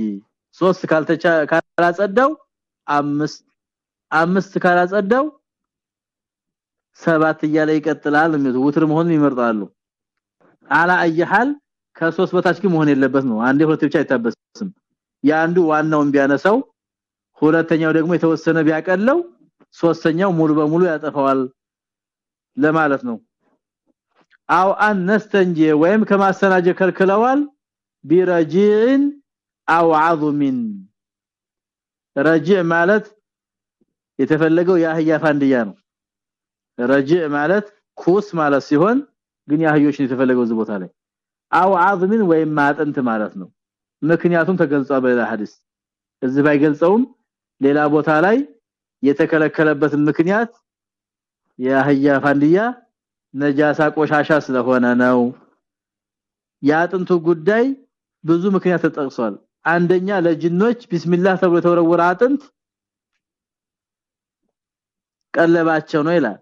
ሶስት ካልተቻ ካላጸዳው አምስት አምስት ካላጸዳው ሰባት እያለ ይቀጥላል ውትር መሆኑን ይመርጣሉ አላ አይሐል ከሶስት በታች ግን መሆን የለበት ነው አንዴ ሁለት ብቻ አይታበስም ያንዱ ዋናውን ቢያነሳው ሁለተኛው ደግሞ የተወሰነ ቢያቀለው ሶስተኛው ሙሉ በሙሉ ያጠፋዋል ለማለት ነው። አው አን ነስተንጂ ወይም ከማሰናጀ ከልክለዋል ቢረጂዕን አው አዝሚን ረጂዕ ማለት የተፈለገው የአህያ ፋንድያ ነው። ረጂዕ ማለት ኩስ ማለት ሲሆን ግን የአህዮችን የተፈለገው እዚህ ቦታ ላይ። አው አዝሚን ወይም ማጥንት ማለት ነው ምክንያቱም ተገልጿል በሌላ ሐዲስ። እዚህ ባይገልጸውም ሌላ ቦታ ላይ የተከለከለበት ምክንያት የአህያ ፋንድያ ነጃሳ ቆሻሻ ስለሆነ ነው። ያጥንቱ ጉዳይ ብዙ ምክንያት ተጠቅሷል። አንደኛ ለጅኖች ቢስሚላህ ተብሎ የተወረወረ አጥንት ቀለባቸው ነው ይላል።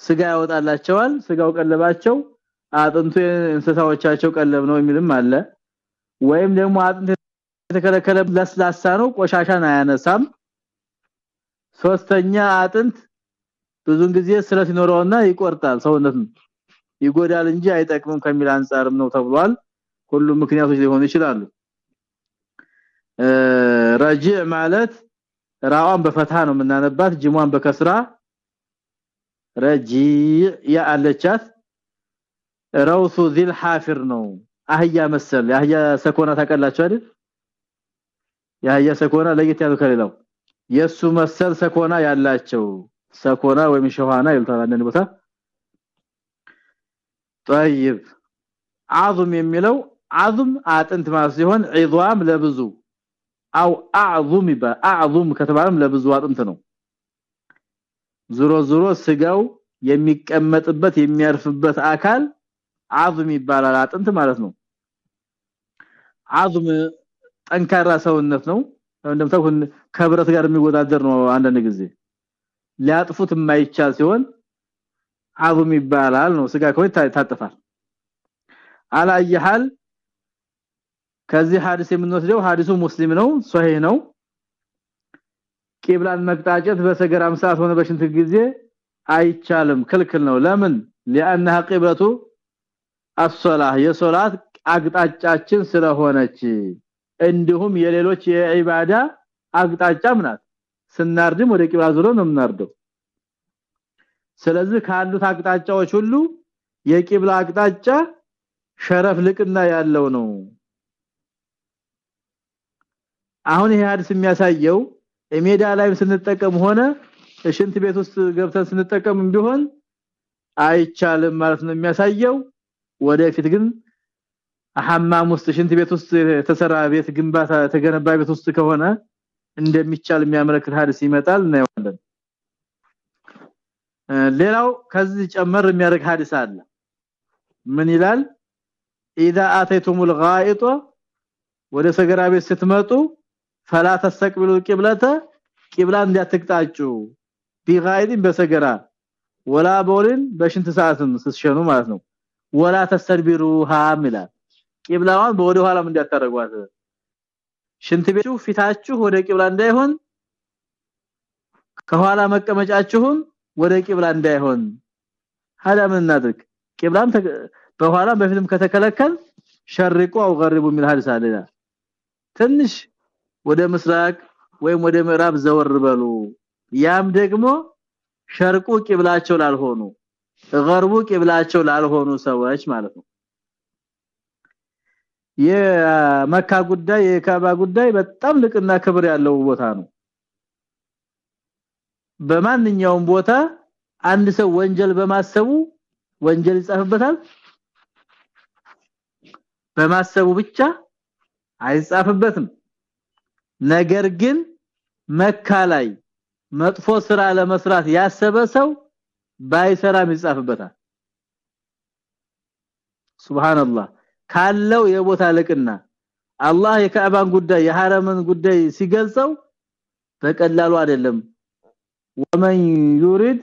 ስጋ ያወጣላቸዋል። ስጋው ቀለባቸው አጥንቱ እንስሳዎቻቸው ቀለብ ነው የሚልም አለ ወይም ደግሞ አጥንት የተከለከለ ለስላሳ ነው ቆሻሻን አያነሳም። ሶስተኛ አጥንት ብዙን ጊዜ ስለት ይኖረውና ይቆርጣል ሰውነትን ይጎዳል እንጂ አይጠቅምም ከሚል አንፃርም ነው ተብሏል። ሁሉም ምክንያቶች ሊሆኑ ይችላሉ። ረጂዕ ማለት ራዋን በፈታ ነው የምናነባት ጅሟን በከስራ ረጂዕ ያለቻት ረውሱ ዚል ሐፊር ነው አህያ መሰል የአህያ ሰኮና ታቀላችሁ አይደል የአህያ ሰኮና ለየት ያለው ከሌላው የሱ መሰል ሰኮና ያላቸው ሰኮና ወይም ሸዋና ይልታል አንድ ቦታ طيب አዙም የሚለው አዙም አጥንት ማለት ሲሆን ዒዟም ለብዙ አው አዕዙም ይባል አዕዙም ከተባለም ለብዙ አጥንት ነው ዙሮ ዙሮ ስጋው የሚቀመጥበት የሚያርፍበት አካል አዙም ይባላል አጥንት ማለት ነው አዙም ጠንካራ ሰውነት ነው እንደምታው ከብረት ጋር የሚወዳደር ነው አንዳንድ ጊዜ ሊያጥፉት የማይቻል ሲሆን አዙም ይባላል ነው ስጋ ከሆነ ታጠፋል አላየሃል ከዚህ ሐዲስ የምንወስደው ሐዲሱ ሙስሊም ነው ሶሂህ ነው ቂብላን መቅጣጨት በሰገራም ሰዓት ሆነ በሽንት ጊዜ አይቻልም ክልክል ነው ለምን لانها قبلة አሶላህ የሶላት አቅጣጫችን ስለሆነች እንዲሁም የሌሎች የዒባዳ አቅጣጫም ናት። ስናርድም ወደ ቂብላ ዙሮ ነው የምናርደው። ስለዚህ ካሉት አቅጣጫዎች ሁሉ የቂብላ አቅጣጫ ሸረፍ ልቅና ያለው ነው። አሁን ይሄ ሐዲስ የሚያሳየው ሜዳ ላይም ስንጠቀም ሆነ ሽንት ቤት ውስጥ ገብተን ስንጠቀም ቢሆን አይቻልም ማለት ነው የሚያሳየው። ወደፊት ግን ሐማም ውስጥ ሽንት ቤት ውስጥ የተሰራ ቤት ግንባታ ተገነባ ቤት ውስጥ ከሆነ እንደሚቻል የሚያመለክት ሐዲስ ይመጣል እናየዋለን ሌላው ከዚህ ጨመር የሚያደርግ ሐዲስ አለ ምን ይላል اذا اتيتم الغائط ወደ ሰገራ ቤት ስትመጡ فلا تستقبلوا القبلة ቂብላ እንዲያትቅጣጩ ቢጋይድን በሰገራ ወላ ቦልን በሽንት ሰዓትም ስትሸኑ ማለት ነው ወላ ተስተድቢሩሃ ይላል። ቂብላዋን በወደ ኋላም እንዲያታረጓት ሽንት ቤቱ ፊታችሁ ወደ ቂብላ እንዳይሆን ከኋላ መቀመጫችሁን ወደ ቂብላ እንዳይሆን። ሀዳ ምን እናድርግ? ቂብላም በኋላ በፊትም ከተከለከል ሸርቁ አው ገርቡ ሚል ሐዲስ አለ ትንሽ ወደ ምስራቅ ወይም ወደ ምዕራብ ዘወር በሉ። ያም ደግሞ ሸርቁ ቂብላቸው ላልሆኑ ገርቡ ቂብላቸው ላልሆኑ ሰዎች ማለት ነው። የመካ ጉዳይ የካባ ጉዳይ በጣም ልቅና ክብር ያለው ቦታ ነው። በማንኛውም ቦታ አንድ ሰው ወንጀል በማሰቡ ወንጀል ይጻፍበታል። በማሰቡ ብቻ አይጻፍበትም። ነገር ግን መካ ላይ መጥፎ ስራ ለመስራት ያሰበ ሰው ባይሰራም ይጻፍበታል ሱብሃንአላህ ካለው የቦታ ልቅና አላህ የካዕባን ጉዳይ የሐረምን ጉዳይ ሲገልጸው በቀላሉ አይደለም ومن يريد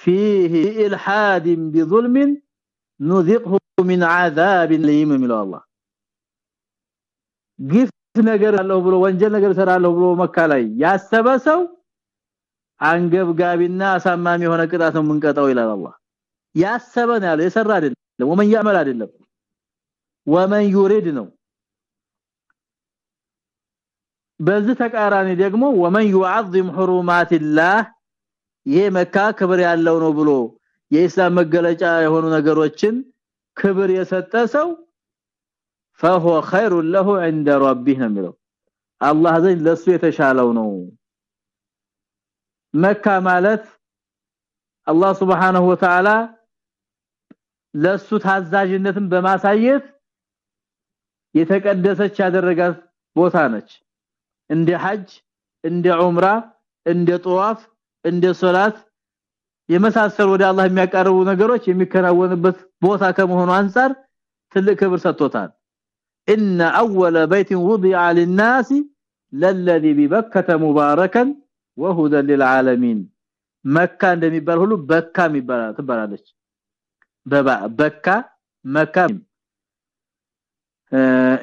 فيه الحاد بظلم نذقه من عذاب ليم የሚለው አላህ ግፍ ነገር አለው ብሎ ወንጀል ነገር ሰራለው ብሎ መካ ላይ ያሰበ ሰው አንገብጋቢና አሳማሚ የሆነ ቅጣት ነው የምንቀጣው ይላል አላህ ያሰበ ነው ያለው የሰራ አይደለም ወመን ያመል አይደለም ወመን ይሪድ ነው በዚህ ተቃራኒ ደግሞ ወመን يعظم حرمات الله ይሄ መካ ክብር ያለው ነው ብሎ የኢስላም መገለጫ የሆኑ ነገሮችን ክብር የሰጠ ሰው فهو خير له عند ربه ነው አላህ ዘንድ ለሱ የተሻለው ነው መካ ማለት አላህ Subhanahu Wa Ta'ala ለሱ ታዛዥነትን በማሳየት የተቀደሰች ያደረጋት ቦታ ነች እንደ ሐጅ እንደ ዑምራ እንደ ጧፍ እንደ ሶላት የመሳሰሉ ወደ አላህ የሚያቀርቡ ነገሮች የሚከናወንበት ቦታ ከመሆኑ አንፃር ትልቅ ክብር ሰጥቶታል ان اول بيت وضع للناس للذي ببكه مباركا وهدى للعالمين መካ እንደሚባል ሁሉ በካ የሚባል ትባላለች በባ በካ መካ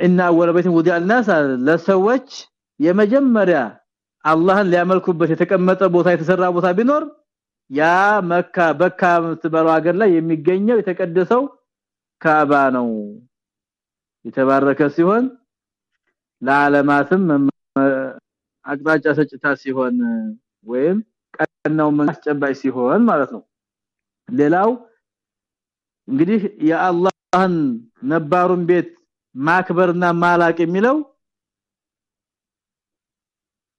እና አወለ ቤት ወዲያ الناس ለሰዎች የመጀመሪያ አላህን ሊያመልኩበት የተቀመጠ ቦታ የተሰራ ቦታ ቢኖር ያ መካ በካ የምትባለው ሀገር ላይ የሚገኘው የተቀደሰው ካባ ነው የተባረከ ሲሆን ለዓለማትም አቅጣጫ ሰጭታ ሲሆን ወይም ቀናው ማስጨባጭ ሲሆን ማለት ነው። ሌላው እንግዲህ የአላህን ነባሩን ቤት ማክበርና ማላቅ የሚለው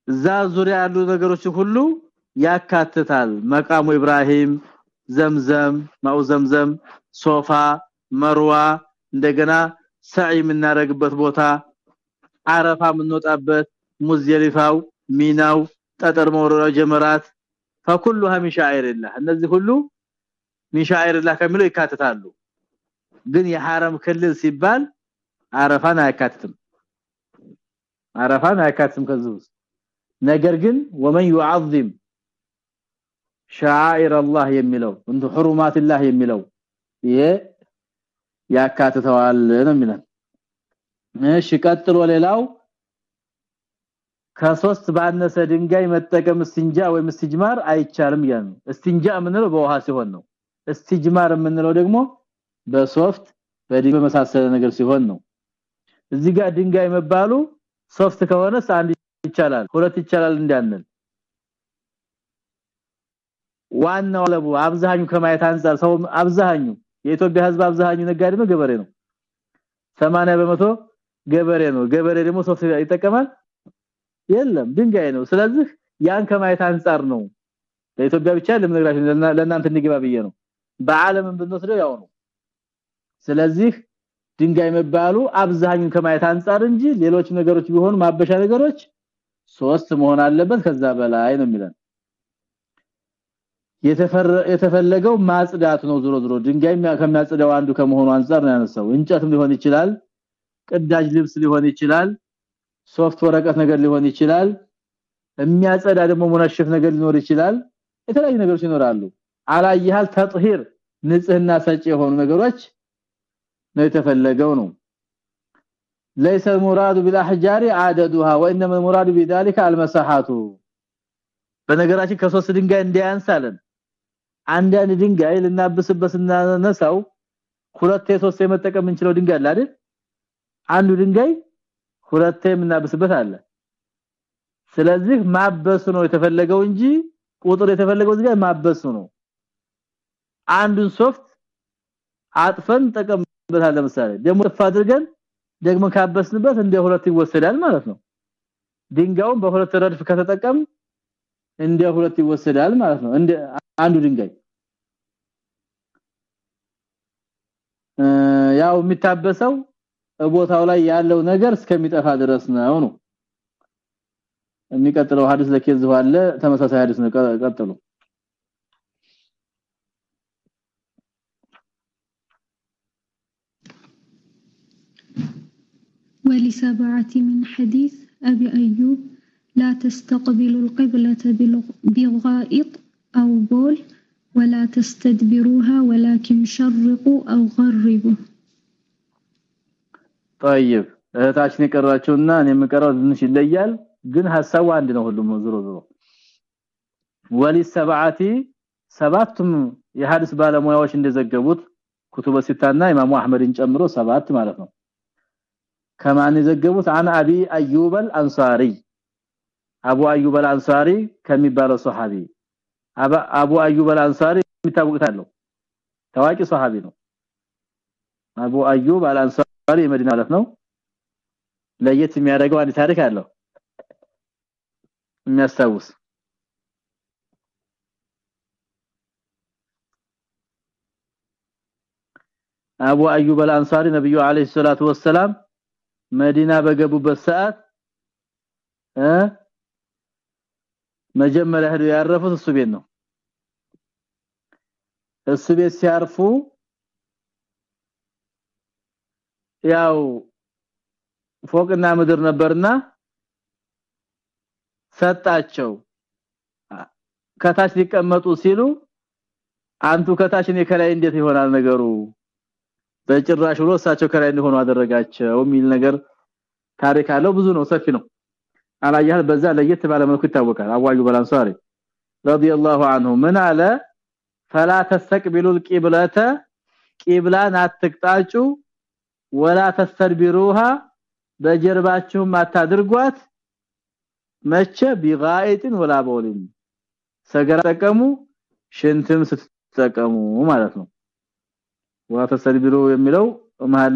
እዛ ዙሪያ ያሉ ነገሮች ሁሉ ያካትታል። መቃሙ ኢብራሂም ዘምዘም ማው ዘምዘም ሶፋ መርዋ እንደገና ሰዒ የምናረግበት ቦታ አረፋ የምንወጣበት ሙዝደሊፋው ሚናው ጠጠር መውረራ ጀመራት فكلها من شعائر الله እነዚህ ሁሉ من شعائر الله ከሚለው ይካተታሉ ግን የሐረም ክልል ሲባል አረፋን አያካትትም አረፋን አያካትትም ከዚህ ነገር ግን ወመን يعظم شعائر الله የሚለው እንደ حرمات الله የሚለው ይሄ ያካትተዋል ነው የሚለው እሺ ቀጥሎ ሌላው ከሶስት ባነሰ ድንጋይ መጠቀም እስቲንጃ ወይም እስቲጅማር አይቻልም ያን እስቲንጃ የምንለው በውሃ ሲሆን ነው። استجمار የምንለው ደግሞ በሶፍት በድንጋይ በመሳሰለ ነገር ሲሆን ነው። እዚህ ጋር ድንጋይ መባሉ ሶፍት ከሆነ አንድ ይቻላል ሁለት ይቻላል እንዳንል። ዋናው ለቡ አብዛኙ ከማየት አንፃር ሰው አብዛኙ የኢትዮጵያ ህዝብ አብዛኙ ነጋዴ ነው ገበሬ ነው። 80 በመቶ ገበሬ ነው። ገበሬ ደግሞ ሶፍት ይጠቀማል የለም ድንጋይ ነው። ስለዚህ ያን ከማየት አንፃር ነው። ለኢትዮጵያ ብቻ ለምነግራችሁ ለእናንተ እንዲገባ ብዬ ነው። በአለምን ብንወስደው ያው ነው። ስለዚህ ድንጋይ መባሉ አብዛኙን ከማየት አንፃር እንጂ ሌሎች ነገሮች ቢሆኑ ማበሻ ነገሮች ሶስት መሆን አለበት ከዛ በላይ ነው የሚለን። የተፈለገው ማጽዳት ነው። ዝሮ ዝሮ ድንጋይ ከሚያጽዳው አንዱ ከመሆኑ አንፃር ነው ያነሳው። እንጨትም ሊሆን ይችላል ቅዳጅ ልብስ ሊሆን ይችላል ሶፍት ወረቀት ነገር ሊሆን ይችላል የሚያጸዳ ደግሞ ሙነሽፍ ነገር ሊኖር ይችላል የተለያዩ ነገሮች ይኖራሉ አላየሃል ተጥሂር ንጽህና ሰጪ የሆኑ ነገሮች ነው የተፈለገው ነው ليس المراد بالاحجار عددها وانما المراد بذلك المساحات በነገራችን ከሶስት ድንጋይ እንዲያንሳለን አንዳንድ ድንጋይ ልናብስበስና ነሳው ሁለት የሶስት የመጠቀም እንችለው ድንጋይ አለ አይደል አንዱ ድንጋይ ሁለቴ የምናብስበት አለ። ስለዚህ ማበሱ ነው የተፈለገው እንጂ ቁጥር የተፈለገው እዚህ ማበሱ ነው። አንዱን ሶፍት አጥፈን ተቀምበታል ለምሳሌ ደግሞ ጥፋ አድርገን ደግሞ ካበስንበት እንደ ሁለት ይወሰዳል ማለት ነው። ድንጋዩን በሁለት ረድፍ ከተጠቀም እንደ ሁለት ይወሰዳል ማለት ነው። እንደ አንዱ ድንጋይ ያው የሚታበሰው ቦታው ላይ ያለው ነገር እስከሚጠፋ ድረስ ነው ነው የሚቀጥለው ሐዲስ ለከዝ አለ ተመሳሳይ ሐዲስ ነው ቀጥሉ ولسبعة من حديث أبي أيوب لا تستقبلوا القبلة بغائط أو بول ولا تستدبروها ولكن شرقوا أو غربوا طيب እህታችን የቀራቸውና እኔ የምቀራው ትንሽ ይለያል ግን ሐሳቡ አንድ ነው ሁሉም ዞሮ ዞሮ ወሊሰባቲ ሰባቱም የሐዲስ ባለሙያዎች እንደዘገቡት ኩቱበ ሲታና ኢማሙ አህመድን ጨምሮ ሰባት ማለት ነው ከማን የዘገቡት አን አቢ አዩብ አልአንሳሪ አቡ አዩብ አልአንሳሪ ከሚባለው ሱሐቢ አቡ አዩብ አልአንሳሪ የሚታወቁታለው ታዋቂ ሱሐቢ ነው አቡ አዩብ አልአንሳሪ የመዲና ማለት ነው። ለየት የሚያደርገው አንድ ታሪክ አለው። የሚያስታውስ። አቡ አዩብ አልአንሳሪ ነብዩ አለይሂ ሰላቱ ወሰለም መዲና በገቡበት ሰዓት እ መጀመሪያ ሄዱ ያረፉት እሱ ቤት ነው። እሱ ቤት ሲያርፉ ያው ፎቅና ምድር ነበርና ሰጣቸው ከታች ሊቀመጡ ሲሉ አንቱ ከታች እኔ ከላይ እንዴት ይሆናል ነገሩ በጭራሽ ብሎ እሳቸው ከላይ እንደሆኑ አደረጋቸው የሚል ነገር ታሪክ አለው ብዙ ነው ሰፊ ነው አላየህ በዛ ለየት ባለ መልኩ ይታወቃል አዋዩ በላንሳሪ ረዲየላሁ ዐንሁ ምን አለ فلا تستقبلوا القبلة ቂብላን አትቅጣጩ ولا تستربروها በጀርባችሁም አታድርጓት። መቸ ቢጋይትን ወላ ቦሊን ሰገራ ተጠቀሙ ሽንትም ስትጠቀሙ ማለት ነው። ወላ ተስተድብሩ የሚለው መሃል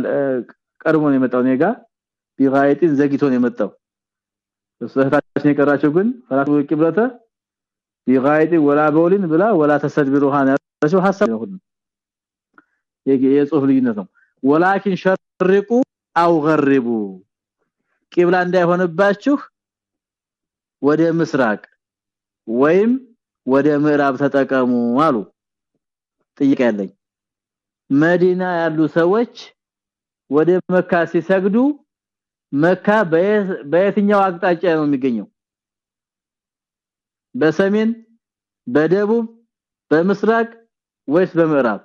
ቀድሞ የመጣው ኔጋ ቢጋይትን ዘግይቶ የመጣው። ስለታችን የቀራቸው ግን ፈራቱ ቂብለተ ቢጋይት ወላ ቦሊን ብላ ወላ ተስተድብሩሃ ነው ሐሳብ ነው። የጽሁፍ ልዩነት ነው። ወላኪን ሸርቁ አው ገርቡ። ቂብላ እንዳይሆንባችሁ ወደ ምስራቅ ወይም ወደ ምዕራብ ተጠቀሙ አሉ። ጥያቄ ያለኝ መዲና ያሉ ሰዎች ወደ መካ ሲሰግዱ መካ በየትኛው አቅጣጫ ነው የሚገኘው? በሰሜን በደቡብ በምስራቅ ወይስ በምዕራብ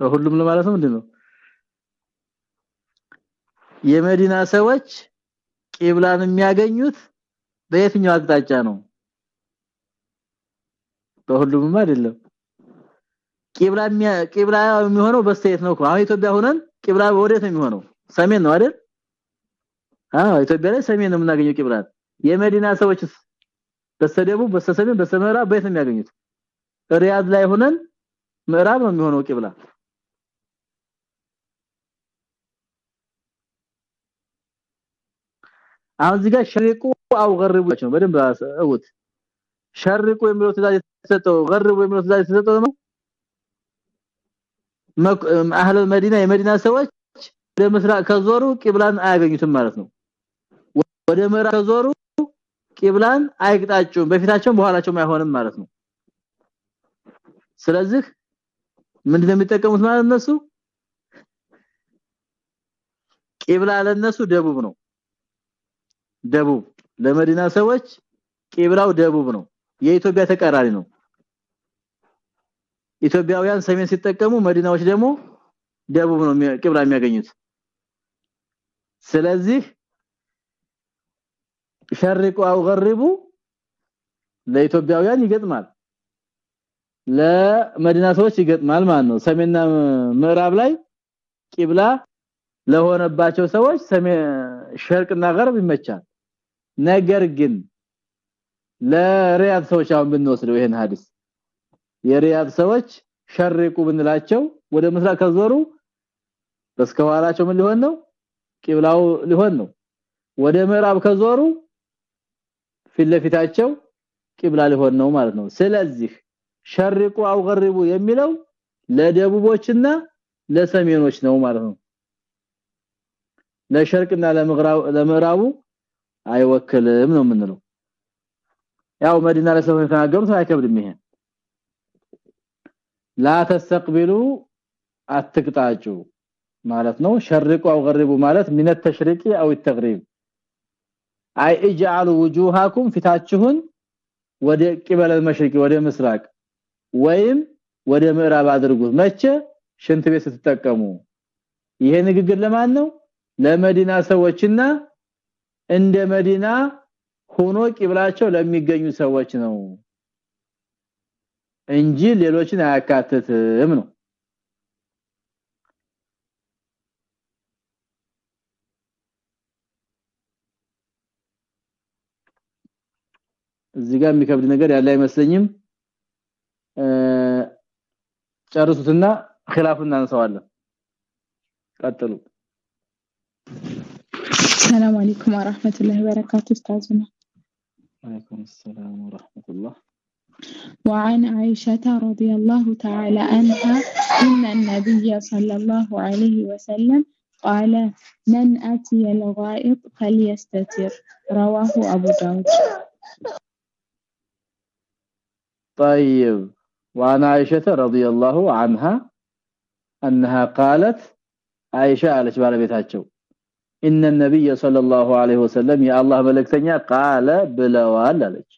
ሁሉም ለማለት ነው ምንድነው? የመዲና ሰዎች ቂብላን የሚያገኙት በየትኛው አቅጣጫ ነው? በሁሉም አይደለም። ቂብላ ቂብላ የሚሆነው በስተየት ነው አሁን ኢትዮጵያ ሆነን ቂብላ ወዴት ነው የሚሆነው? ሰሜን ነው አይደል? አዎ ኢትዮጵያ ላይ ሰሜን ነው የምናገኘው ቂብላ የመዲና ሰዎች በስተደቡብ በስተሰሜን በስተምዕራብ በየት ነው የሚያገኙት ሪያድ ላይ ሆነን ምዕራብ ነው የሚሆነው ቂብላ። አሁን እዚህ ጋር شرقوا أو غربوا ነው በደንብ አውት። شرقوا የሚለው ትእዛዝ የተሰጠው غربوا የሚለው ትእዛዝ የተሰጠው ነው። أهل المدينة የመዲና ሰዎች ወደ ምስራቅ ከዞሩ ቂብላን አያገኙትም ማለት ነው። ወደ ምዕራብ ከዞሩ ቂብላን አይቅጣጩም በፊታቸው በኋላቸው አይሆንም ማለት ነው ስለዚህ ምንድነው የሚጠቀሙት ማለት እነሱ? ቂብላ ለነሱ ደቡብ ነው። ደቡብ ለመዲና ሰዎች ቂብላው ደቡብ ነው። የኢትዮጵያ ተቃራኒ ነው። ኢትዮጵያውያን ሰሜን ሲጠቀሙ መዲናዎች ደግሞ ደቡብ ነው ቂብላ የሚያገኙት። ስለዚህ ሸርቁ አው ገርቡ ለኢትዮጵያውያን ይገጥማል ለመዲና ሰዎች ይገጥማል ማለት ነው። ሰሜንና ምዕራብ ላይ ቂብላ ለሆነባቸው ሰዎች ሰሜን ሸርቅና ገርብ ይመቻል። ነገር ግን ለሪያድ ሰዎች አሁን ብንወስደው ይሄን ሐዲስ የሪያድ ሰዎች ሸርቁ ብንላቸው ወደ ምስራቅ ከዞሩ በስከዋላቸው ምን ሊሆን ነው? ቂብላው ሊሆን ነው። ወደ ምዕራብ ከዞሩ ፊትለፊታቸው ቂብላ ሊሆን ነው ማለት ነው። ስለዚህ ሸርቁ አው ገርቡ የሚለው ለደቡቦችና ለሰሜኖች ነው ማለት ነው ለሸርቅና ለምዕራቡ አይወክልም ነው የምንለው ያው መዲና ለሰው የተናገሩት አይከብድም ይሄ ላ ተስተቅቢሉ አትቅጣጩ ማለት ነው ሸርቁ አው ገርቡ ማለት من التشريق او التغريب አይ اجعلوا وجوهكم ፊታችሁን ወደ ቂበለ መሽሪቅ ወደ ምስራቅ ወይም ወደ ምዕራብ አድርጉት። መቼ? ሽንት ቤት ስትጠቀሙ። ይሄ ንግግር ለማን ነው? ለመዲና ሰዎችና እንደ መዲና ሆኖ ቂብላቸው ለሚገኙ ሰዎች ነው እንጂ ሌሎችን አያካትትም ነው። እዚህ ጋር የሚከብድ ነገር ያለ አይመስለኝም ጨርሱትና ኺላፉን እናንሳዋለን ቀጥሉ السلام عليكم ورحمة الله وبركاته أستاذنا وعليكم السلام ورحمة الله وعن عائشة رضي الله تعالى عنها إن النبي صلى الله عليه وسلم قال من أتي الغائط فليستتر رواه أبو داود طيب وعن عائشة رضي الله عنها أنها قالت عائشة على شبال بيتها ان النبي صلى الله عليه وسلم يا الله መልእክተኛ ቃለ ብለዋል አለች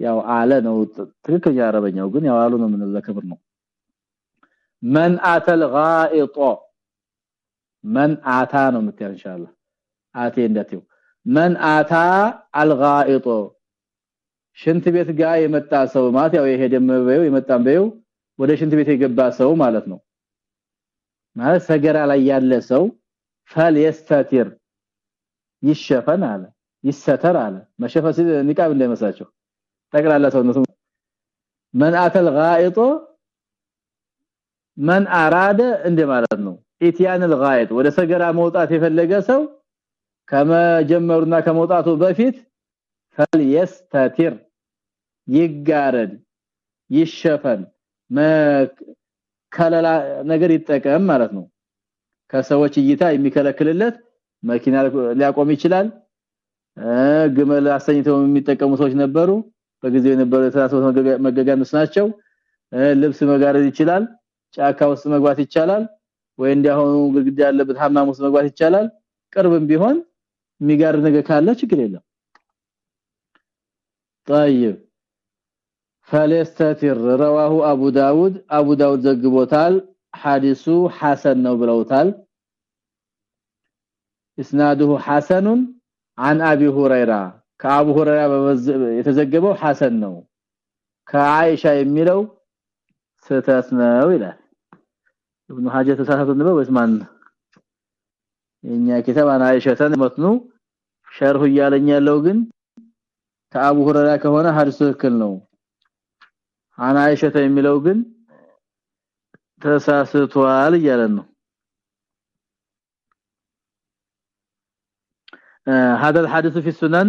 ያው አለ ነው ትክክለኛ አረበኛው ግን ያው አሉ ነው ምን ለክብር ነው من اتى الغائط من اتى ነው የምትያል ኢንሻአላህ አቴ እንደተው من اتى الغائط ሽንት ቤት ጋር የመጣ ሰው ማለት ያው የሄደም በየው የመጣም በየው ወደ ሽንት ቤት የገባ ሰው ማለት ነው ማለት ሰገራ ላይ ያለ ሰው فليستتر ይሸፈን አለ ይሰተር አለ መሸፈስ ንቃብ እንዳይመስላቸው ጠቅላላ ሰውነቱ من اتى الغائط من اراد እንደማለት ነው ኢቲያን الغائط ወደ ሰገራ መውጣት የፈለገ ሰው ከመጀመሩና ከመውጣቱ በፊት فليستتر ይጋረድ ይሸፈን ከለላ ነገር ይጠቀም ማለት ነው ከሰዎች እይታ የሚከለክልለት መኪና ሊያቆም ይችላል ግመል አሰኝተው የሚጠቀሙ ሰዎች ነበሩ በጊዜው የነበሩ የትራንስፖርት መገጋነስ ናቸው ልብስ መጋረድ ይችላል ጫካ ውስጥ መግባት ይቻላል ወይ እንዲያሆኑ ግድግዳ ያለበት ሐማም ውስጥ መግባት ይቻላል ቅርብም ቢሆን የሚጋርድ ነገር ካለ ችግር የለም طيب فليستتر رواه ابو داود ابو داود ዘግቦታል ሐዲሱ ሐሰን ነው ብለውታል اسناده حسن عن ابي هريره ከአቡ ሁረይራ የተዘገበው ሐሰን ነው ከአይሻ የሚለው ስህተት ነው ይላል ኢብኑ ሐጀር ተሳሳተ ነው ወይስ ማን የኛ ኪታባን አይሸተን መትኑ ሸርሁ እያለኝ ያለው ግን ከአቡ ሁረይራ ከሆነ ሐዲሱ ትክክል ነው አና አይሸተ የሚለው ግን ተሳስቷል እያለን ነው هذا الحديث في السنن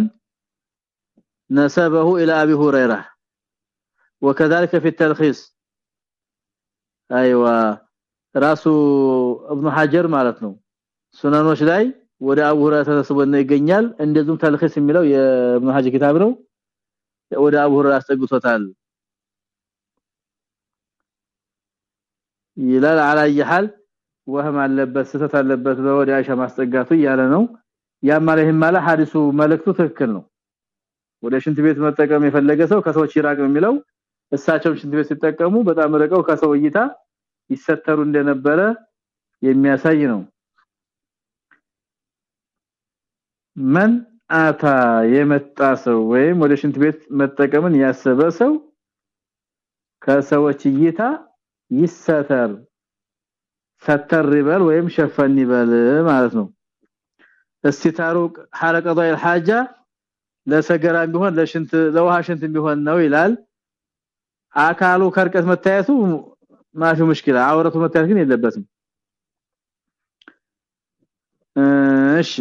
نسبه الى ابي هريره وكذلك في التلخيص ايوه ራሱ ابن حجر ማለት ነው ሱናኖች ላይ ወደ አቡ ሁረይራ ተሰብስቦ ይገኛል እንደዚሁም ተልኺስ የሚለው የኢብኑ ሐጀር ኪታብ ነው ወደ አቡ ሁረይራ አስጠግቶታል ይላል። አላየሃል ወህም አለበት ስተት አለበት አይሻ ማስጠጋቱ እያለ ነው። ያማለህም ማለ ሐዲሱ መልእክቱ ትክክል ነው። ወደ ሽንት ቤት መጠቀም የፈለገ ሰው ከሰዎች ይራቅ የሚለው። እሳቸው ሽንት ቤት ሲጠቀሙ በጣም ርቀው ከሰው እይታ ይሰተሩ እንደነበረ የሚያሳይ ነው። መን አታ የመጣ ሰው ወይም ወደ ሽንት ቤት መጠቀምን ያሰበ ሰው ከሰዎች እይታ ይሰተር ሰተር ይበል ወይም ሸፈን ይበል ማለት ነው እስቲታሩ ሐረቀ ضيل حاجه ለሰገራ ቢሆን ለሽንት ለውሃ ሽንት ቢሆን ነው ይላል አካሉ ከርቀት መታየቱ ማፊ ሙሽኪላ አውረቱ መታየት ግን የለበትም እሺ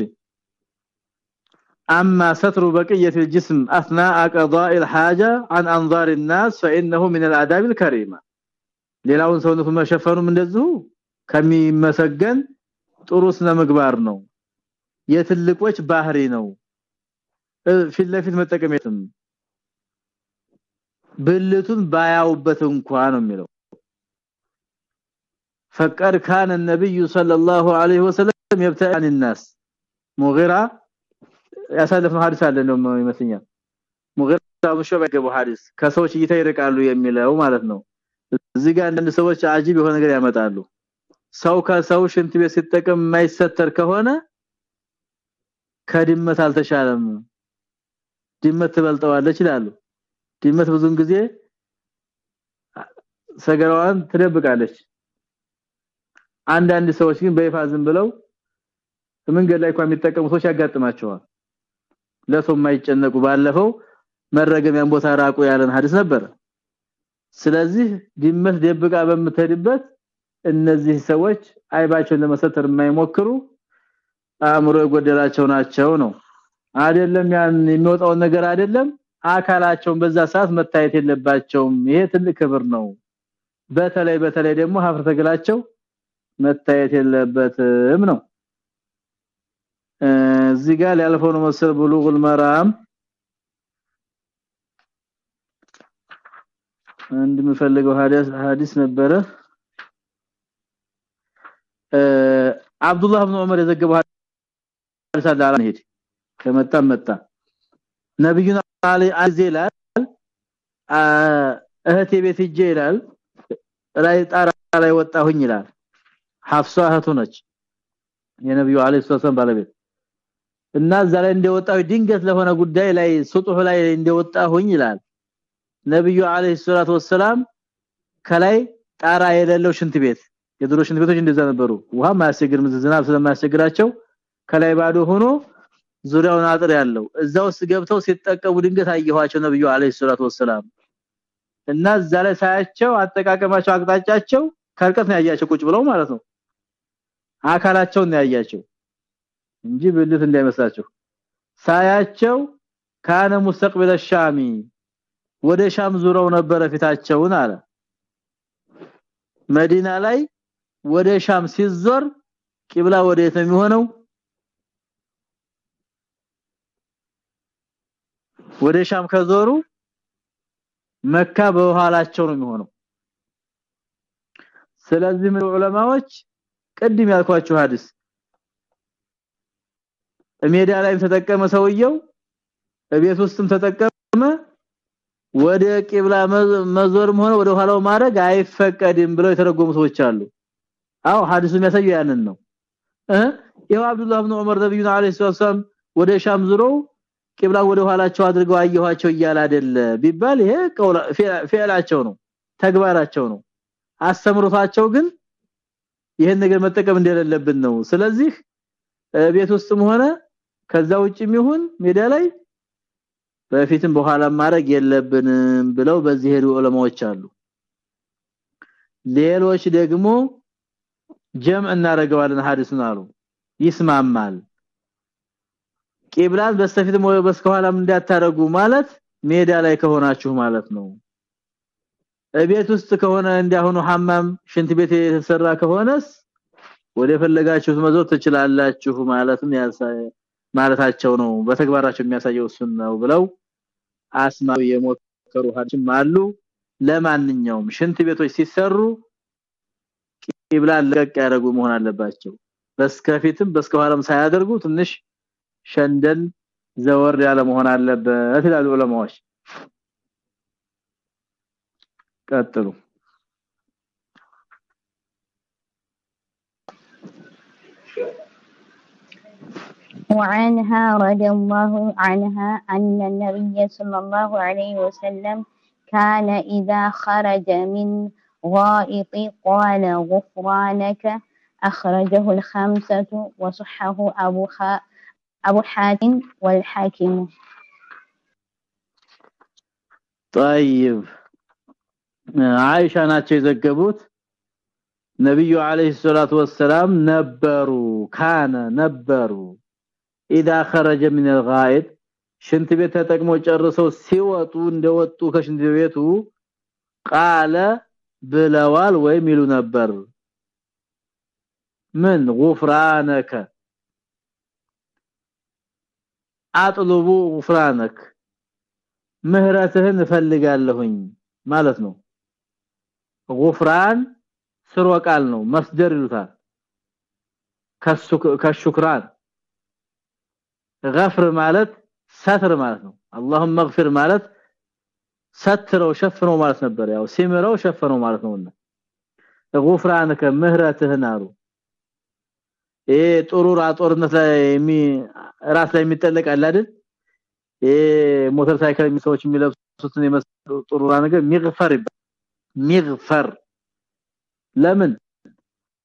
اما ستر بقيه الجسم اثناء قضاء الحاجه عن انظار الناس فانه من الاداب الكريمه ሌላውን ሰውነቱ መሸፈኑም እንደዚሁ ከሚመሰገን ጥሩ ስነ ምግባር ነው የትልቆች ባህሪ ነው ፊት ለፊት መጠቀም ብልቱን ባያውበት እንኳን ነው የሚለው فقد كان النبي صلى الله عليه وسلم يبتعد عن الناس مغيرة ያሳለፍነው ሐዲስ አለ ነው ይመስኛል ሙገራ ሙሾባ ገቡ ሐዲስ ከሰዎች እይታ ይርቃሉ የሚለው ማለት ነው እዚህ ጋር አንዳንድ ሰዎች አጂብ የሆነ ነገር ያመጣሉ። ሰው ከሰው ሽንት ቤት ሲጠቀም የማይሰተር ከሆነ ከድመት አልተሻለም። ድመት ትበልጠዋለች ይላሉ። ድመት ብዙን ጊዜ ሰገራዋን ትደብቃለች። አንዳንድ ሰዎች ግን በይፋ ዝም ብለው መንገድ ላይ እንኳን የሚጠቀሙ ሰዎች ያጋጥማቸዋል። ለሰው የማይጨነቁ ባለፈው መረገሚያን ቦታ ራቁ ያለን ሐዲስ ነበር ስለዚህ ድመት ደብቃ በምትሄድበት እነዚህ ሰዎች አይባቸውን ለመሰተር የማይሞክሩ አእምሮ የጎደላቸው ናቸው ነው። አይደለም ያን የሚወጣው ነገር አይደለም አካላቸውን በዛ ሰዓት መታየት የለባቸውም። ይሄ ትልቅ ክብር ነው። በተለይ በተለይ ደግሞ ሀፍረተ ገላቸው መታየት የለበትም ነው። እዚህ ጋር ያለፈው ነው መሰል መራም አንድ የምፈልገው ሐዲስ ሐዲስ ነበረ። አብዱላህ ኢብኑ ዑመር የዘገበው ሰለላሁ ሄድ ከመጣ መጣ። ነብዩና አለ አዘላል እህቴ ቤት ሂጄ ይላል ላይ ጣራ ላይ ወጣሁኝ ይላል። ሐፍሷ እህቱ ነች። የነብዩ አለይሂ ሰላም ባለቤት። እና እዛ ላይ ድንገት ለሆነ ጉዳይ ላይ ሱጡህ ላይ እንደወጣሁኝ ይላል ነብዩ አለይሂ ሰላቱ ወሰለም ከላይ ጣራ የሌለው ሽንት ቤት። የድሮ ሽንት ቤቶች እንደዛ ነበሩ። ውሃ ማያስቸግር ዝናብ ስለማያስቸግራቸው ከላይ ባዶ ሆኖ ዙሪያውን አጥር ያለው። እዛ ውስጥ ገብተው ሲጠቀሙ ድንገት አየኋቸው ነብዩ አለይሂ ሰላቱ ወሰለም እና እዛ ላይ ሳያቸው አጠቃቀማቸው አቅጣጫቸው ከርቀት ነው ያያቸው ቁጭ ብለው ማለት ነው። አካላቸውን ነው ያያቸው እንጂ ብልት እንዳይመስላችሁ ሳያቸው ካነ ሙስተቅቢለ ሻሚ ወደ ሻም ዙረው ነበረ ፊታቸውን አለ። መዲና ላይ ወደ ሻም ሲዞር ቂብላ ወደ የት ነው የሚሆነው? ወደ ሻም ከዞሩ መካ በኋላቸው ነው የሚሆነው። ስለዚህ ምን ዑለማዎች? ቅድም ያልኳችሁ ሐዲስ ሜዳ ላይም ተጠቀመ ሰውየው በቤት ውስጥም ተጠቀመ ወደ ቂብላ መዞርም ሆነ ወደ ኋላው ማድረግ አይፈቀድም ብለው የተረጎሙ ሰዎች አሉ። አው ሐዲሱ የሚያሳየው ያንን ነው። እ? ይኸው አብዱላህ ኢብኑ ዑመር ነብዩና አለይሂ ሰላም ወደ ሻም ዙሮ ቂብላ ወደ ኋላቸው አድርገው አየኋቸው እያለ አይደለ ቢባል ይሄ ፊዕላቸው ነው ተግባራቸው ነው። አስተምሮታቸው ግን ይሄን ነገር መጠቀም እንደሌለብን ነው። ስለዚህ ቤት ውስጥም ሆነ ከዛ ውጭም ይሁን ሜዳ ላይ በፊትም በኋላ ማድረግ የለብንም ብለው በዚህ ሄዱ ዑለማዎች አሉ። ሌሎች ደግሞ ጀም እናረጋዋለን ሐዲሱን አሉ። ይስማማል። ቂብላን በስተፊትም ወይ በስተኋላም እንዳታረጉ ማለት ሜዳ ላይ ከሆናችሁ ማለት ነው። እቤት ውስጥ ከሆነ እንዲያሁኑ ሐማም ሽንት ቤት የተሰራ ከሆነስ ወደ ፈለጋችሁት መዞር ትችላላችሁ ማለትም ማለታቸው ነው። በተግባራቸው የሚያሳየው እሱን ነው ብለው አስማው የሞከሩ ሐዲስም አሉ። ለማንኛውም ሽንት ቤቶች ሲሰሩ ቂብላን ለቀቅ ያደርጉ መሆን አለባቸው። በስከፊትም በስከኋላም ሳያደርጉ ትንሽ ሸንደን ዘወር ያለ መሆን አለበት ይላሉ ዑለማዎች። ቀጥሉ وعنها رضي الله عنها أن النبي صلى الله عليه وسلم كان إذا خرج من غائط قال غفرانك أخرجه الخمسة وصحه أبو, خ... أبو حاتم والحاكم طيب عائشة ናቸው የዘገቡት ነብዩ አለይሂ ሰላቱ ወሰለም ነበሩ ካነ ነበሩ اذا خرج من الغائط ሽንት ቤት ተጠቅሞ ጨርሰው ሲወጡ እንደወጡ ከሽንት ቤቱ ቃለ ብለዋል ወይም ይሉ ነበር ምን غفرانك አጥልቡ غفرانك ምህረትህን እፈልጋለሁኝ ማለት ነው غفران ስሮ ቃል ነው መስደር ይሉታል ከሹክራን غفر ማለት ሰትር ማለት ነው اللهم اغفر ማለት ሰትረው ሸፍነው ማለት ነበር ያው ሲምረው ሸፍነው ማለት ነውና غفرانك ምህረትህን አሉ ይሄ ጥሩራ ጦርነት ላይ የሚ ራስ ላይ የሚጠለቅ አለ አይደል ይሄ ሞተር ሳይክል ሰዎች የሚለብሱትን የመስሉ ጥሩራ ነገር ሚግፈር ሚግፈር ለምን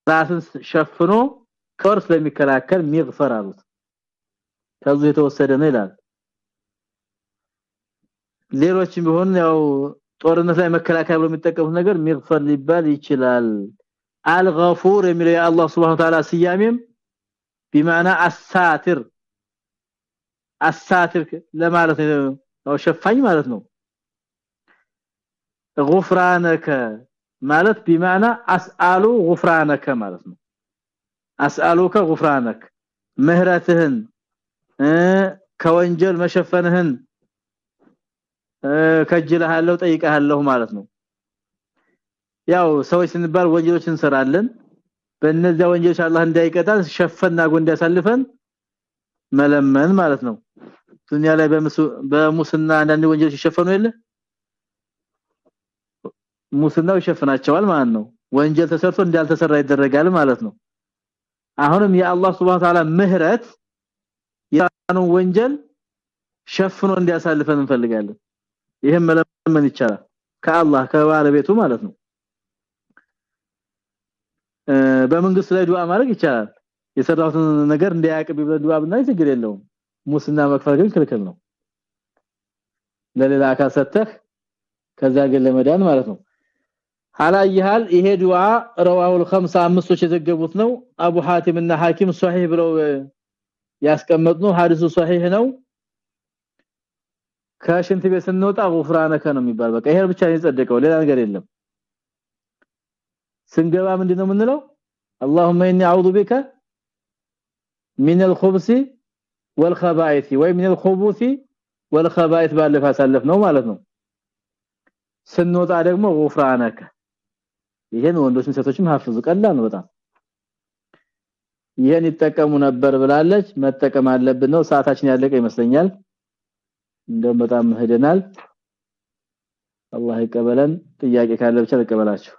ራስን ሸፍኖ ከወር ስለሚከላከል ሚግፈር አሉት ከዙ የተወሰደ ነው ይላል ሌሎችም ቢሆን ያው ጦርነት ላይ መከላከያ ብሎ የሚጠቀሙት ነገር ሚግፈር ሊባል ይችላል አልገፉር የሚለው የአላህ Subhanahu Ta'ala ስያሜም بمعنى አሳትር አሳትር ለማለት ነው ሸፋኝ ማለት ነው غفرانك ማለት بمعنى اسالو غفرانك ማለት ነው اسالوك غفرانك ምህረትህን ከወንጀል መሸፈንህን ከጅልሃለሁ ጠይቀሃለሁ ማለት ነው። ያው ሰዎች ስንባል ወንጀሎች እንሰራለን። በእነዚያ ወንጀሎች አላህ እንዳይቀጣን ሸፈና ጎንዳ ያሳልፈን መለመን ማለት ነው። ዱንያ ላይ በሙስና አንዳንድ ወንጀል ሲሸፈኑ የለ? ሙስናው ይሸፍናቸዋል ማለት ነው። ወንጀል ተሰርቶ እንዳልተሰራ ይደረጋል ማለት ነው። አሁንም የአላህ Subhanahu Ta'ala ምህረት ያኑ ወንጀል ሸፍኖ እንዲያሳልፈን እንፈልጋለን። ይሄን መለመን ይቻላል። ከአላህ ከባለቤቱ ማለት ነው። በመንግስት ላይ ዱዓ ማድረግ ይቻላል። የሰራሁትን ነገር እንዲያቀብ ዱዓ ብናይ ችግር የለውም። ሙስና መክፈል ግን ክልክል ነው። ለሌላ አካል ሰተህ ከዛ ግን ለመዳን ማለት ነው። አላየሃል ይሄ ዱዓ ኸምሳ አምስቶች የዘገቡት ነው። አቡ ሐቲም እና ሐኪም ሷሂህ ብለው ያስቀመጥነው ሐዲሱ ሷሂህ ነው ከሽንት ቤት ስንወጣ ጉፍራነከ ነው የሚባል በቃ ይሄ ብቻ ነው የጸደቀው ሌላ ነገር የለም ስንገባ ምንድነው የምንለው اللهم اني اعوذ بك من الخبث والخبائث ወይ من الخبث والخبائث ባለፈ አሳለፍ ነው ማለት ነው ስንወጣ ደግሞ ጉፍራነከ ይሄን ወንዶችም ሴቶችም ሐፍዙ ቀላል ነው በጣም ይሄን ይጠቀሙ ነበር ብላለች። መጠቀም አለብን ነው። ሰዓታችን ያለቀ ይመስለኛል። እንደውም በጣም ሄደናል። አላህ ይቀበለን። ጥያቄ ካለ ብቻ ተቀበላችሁ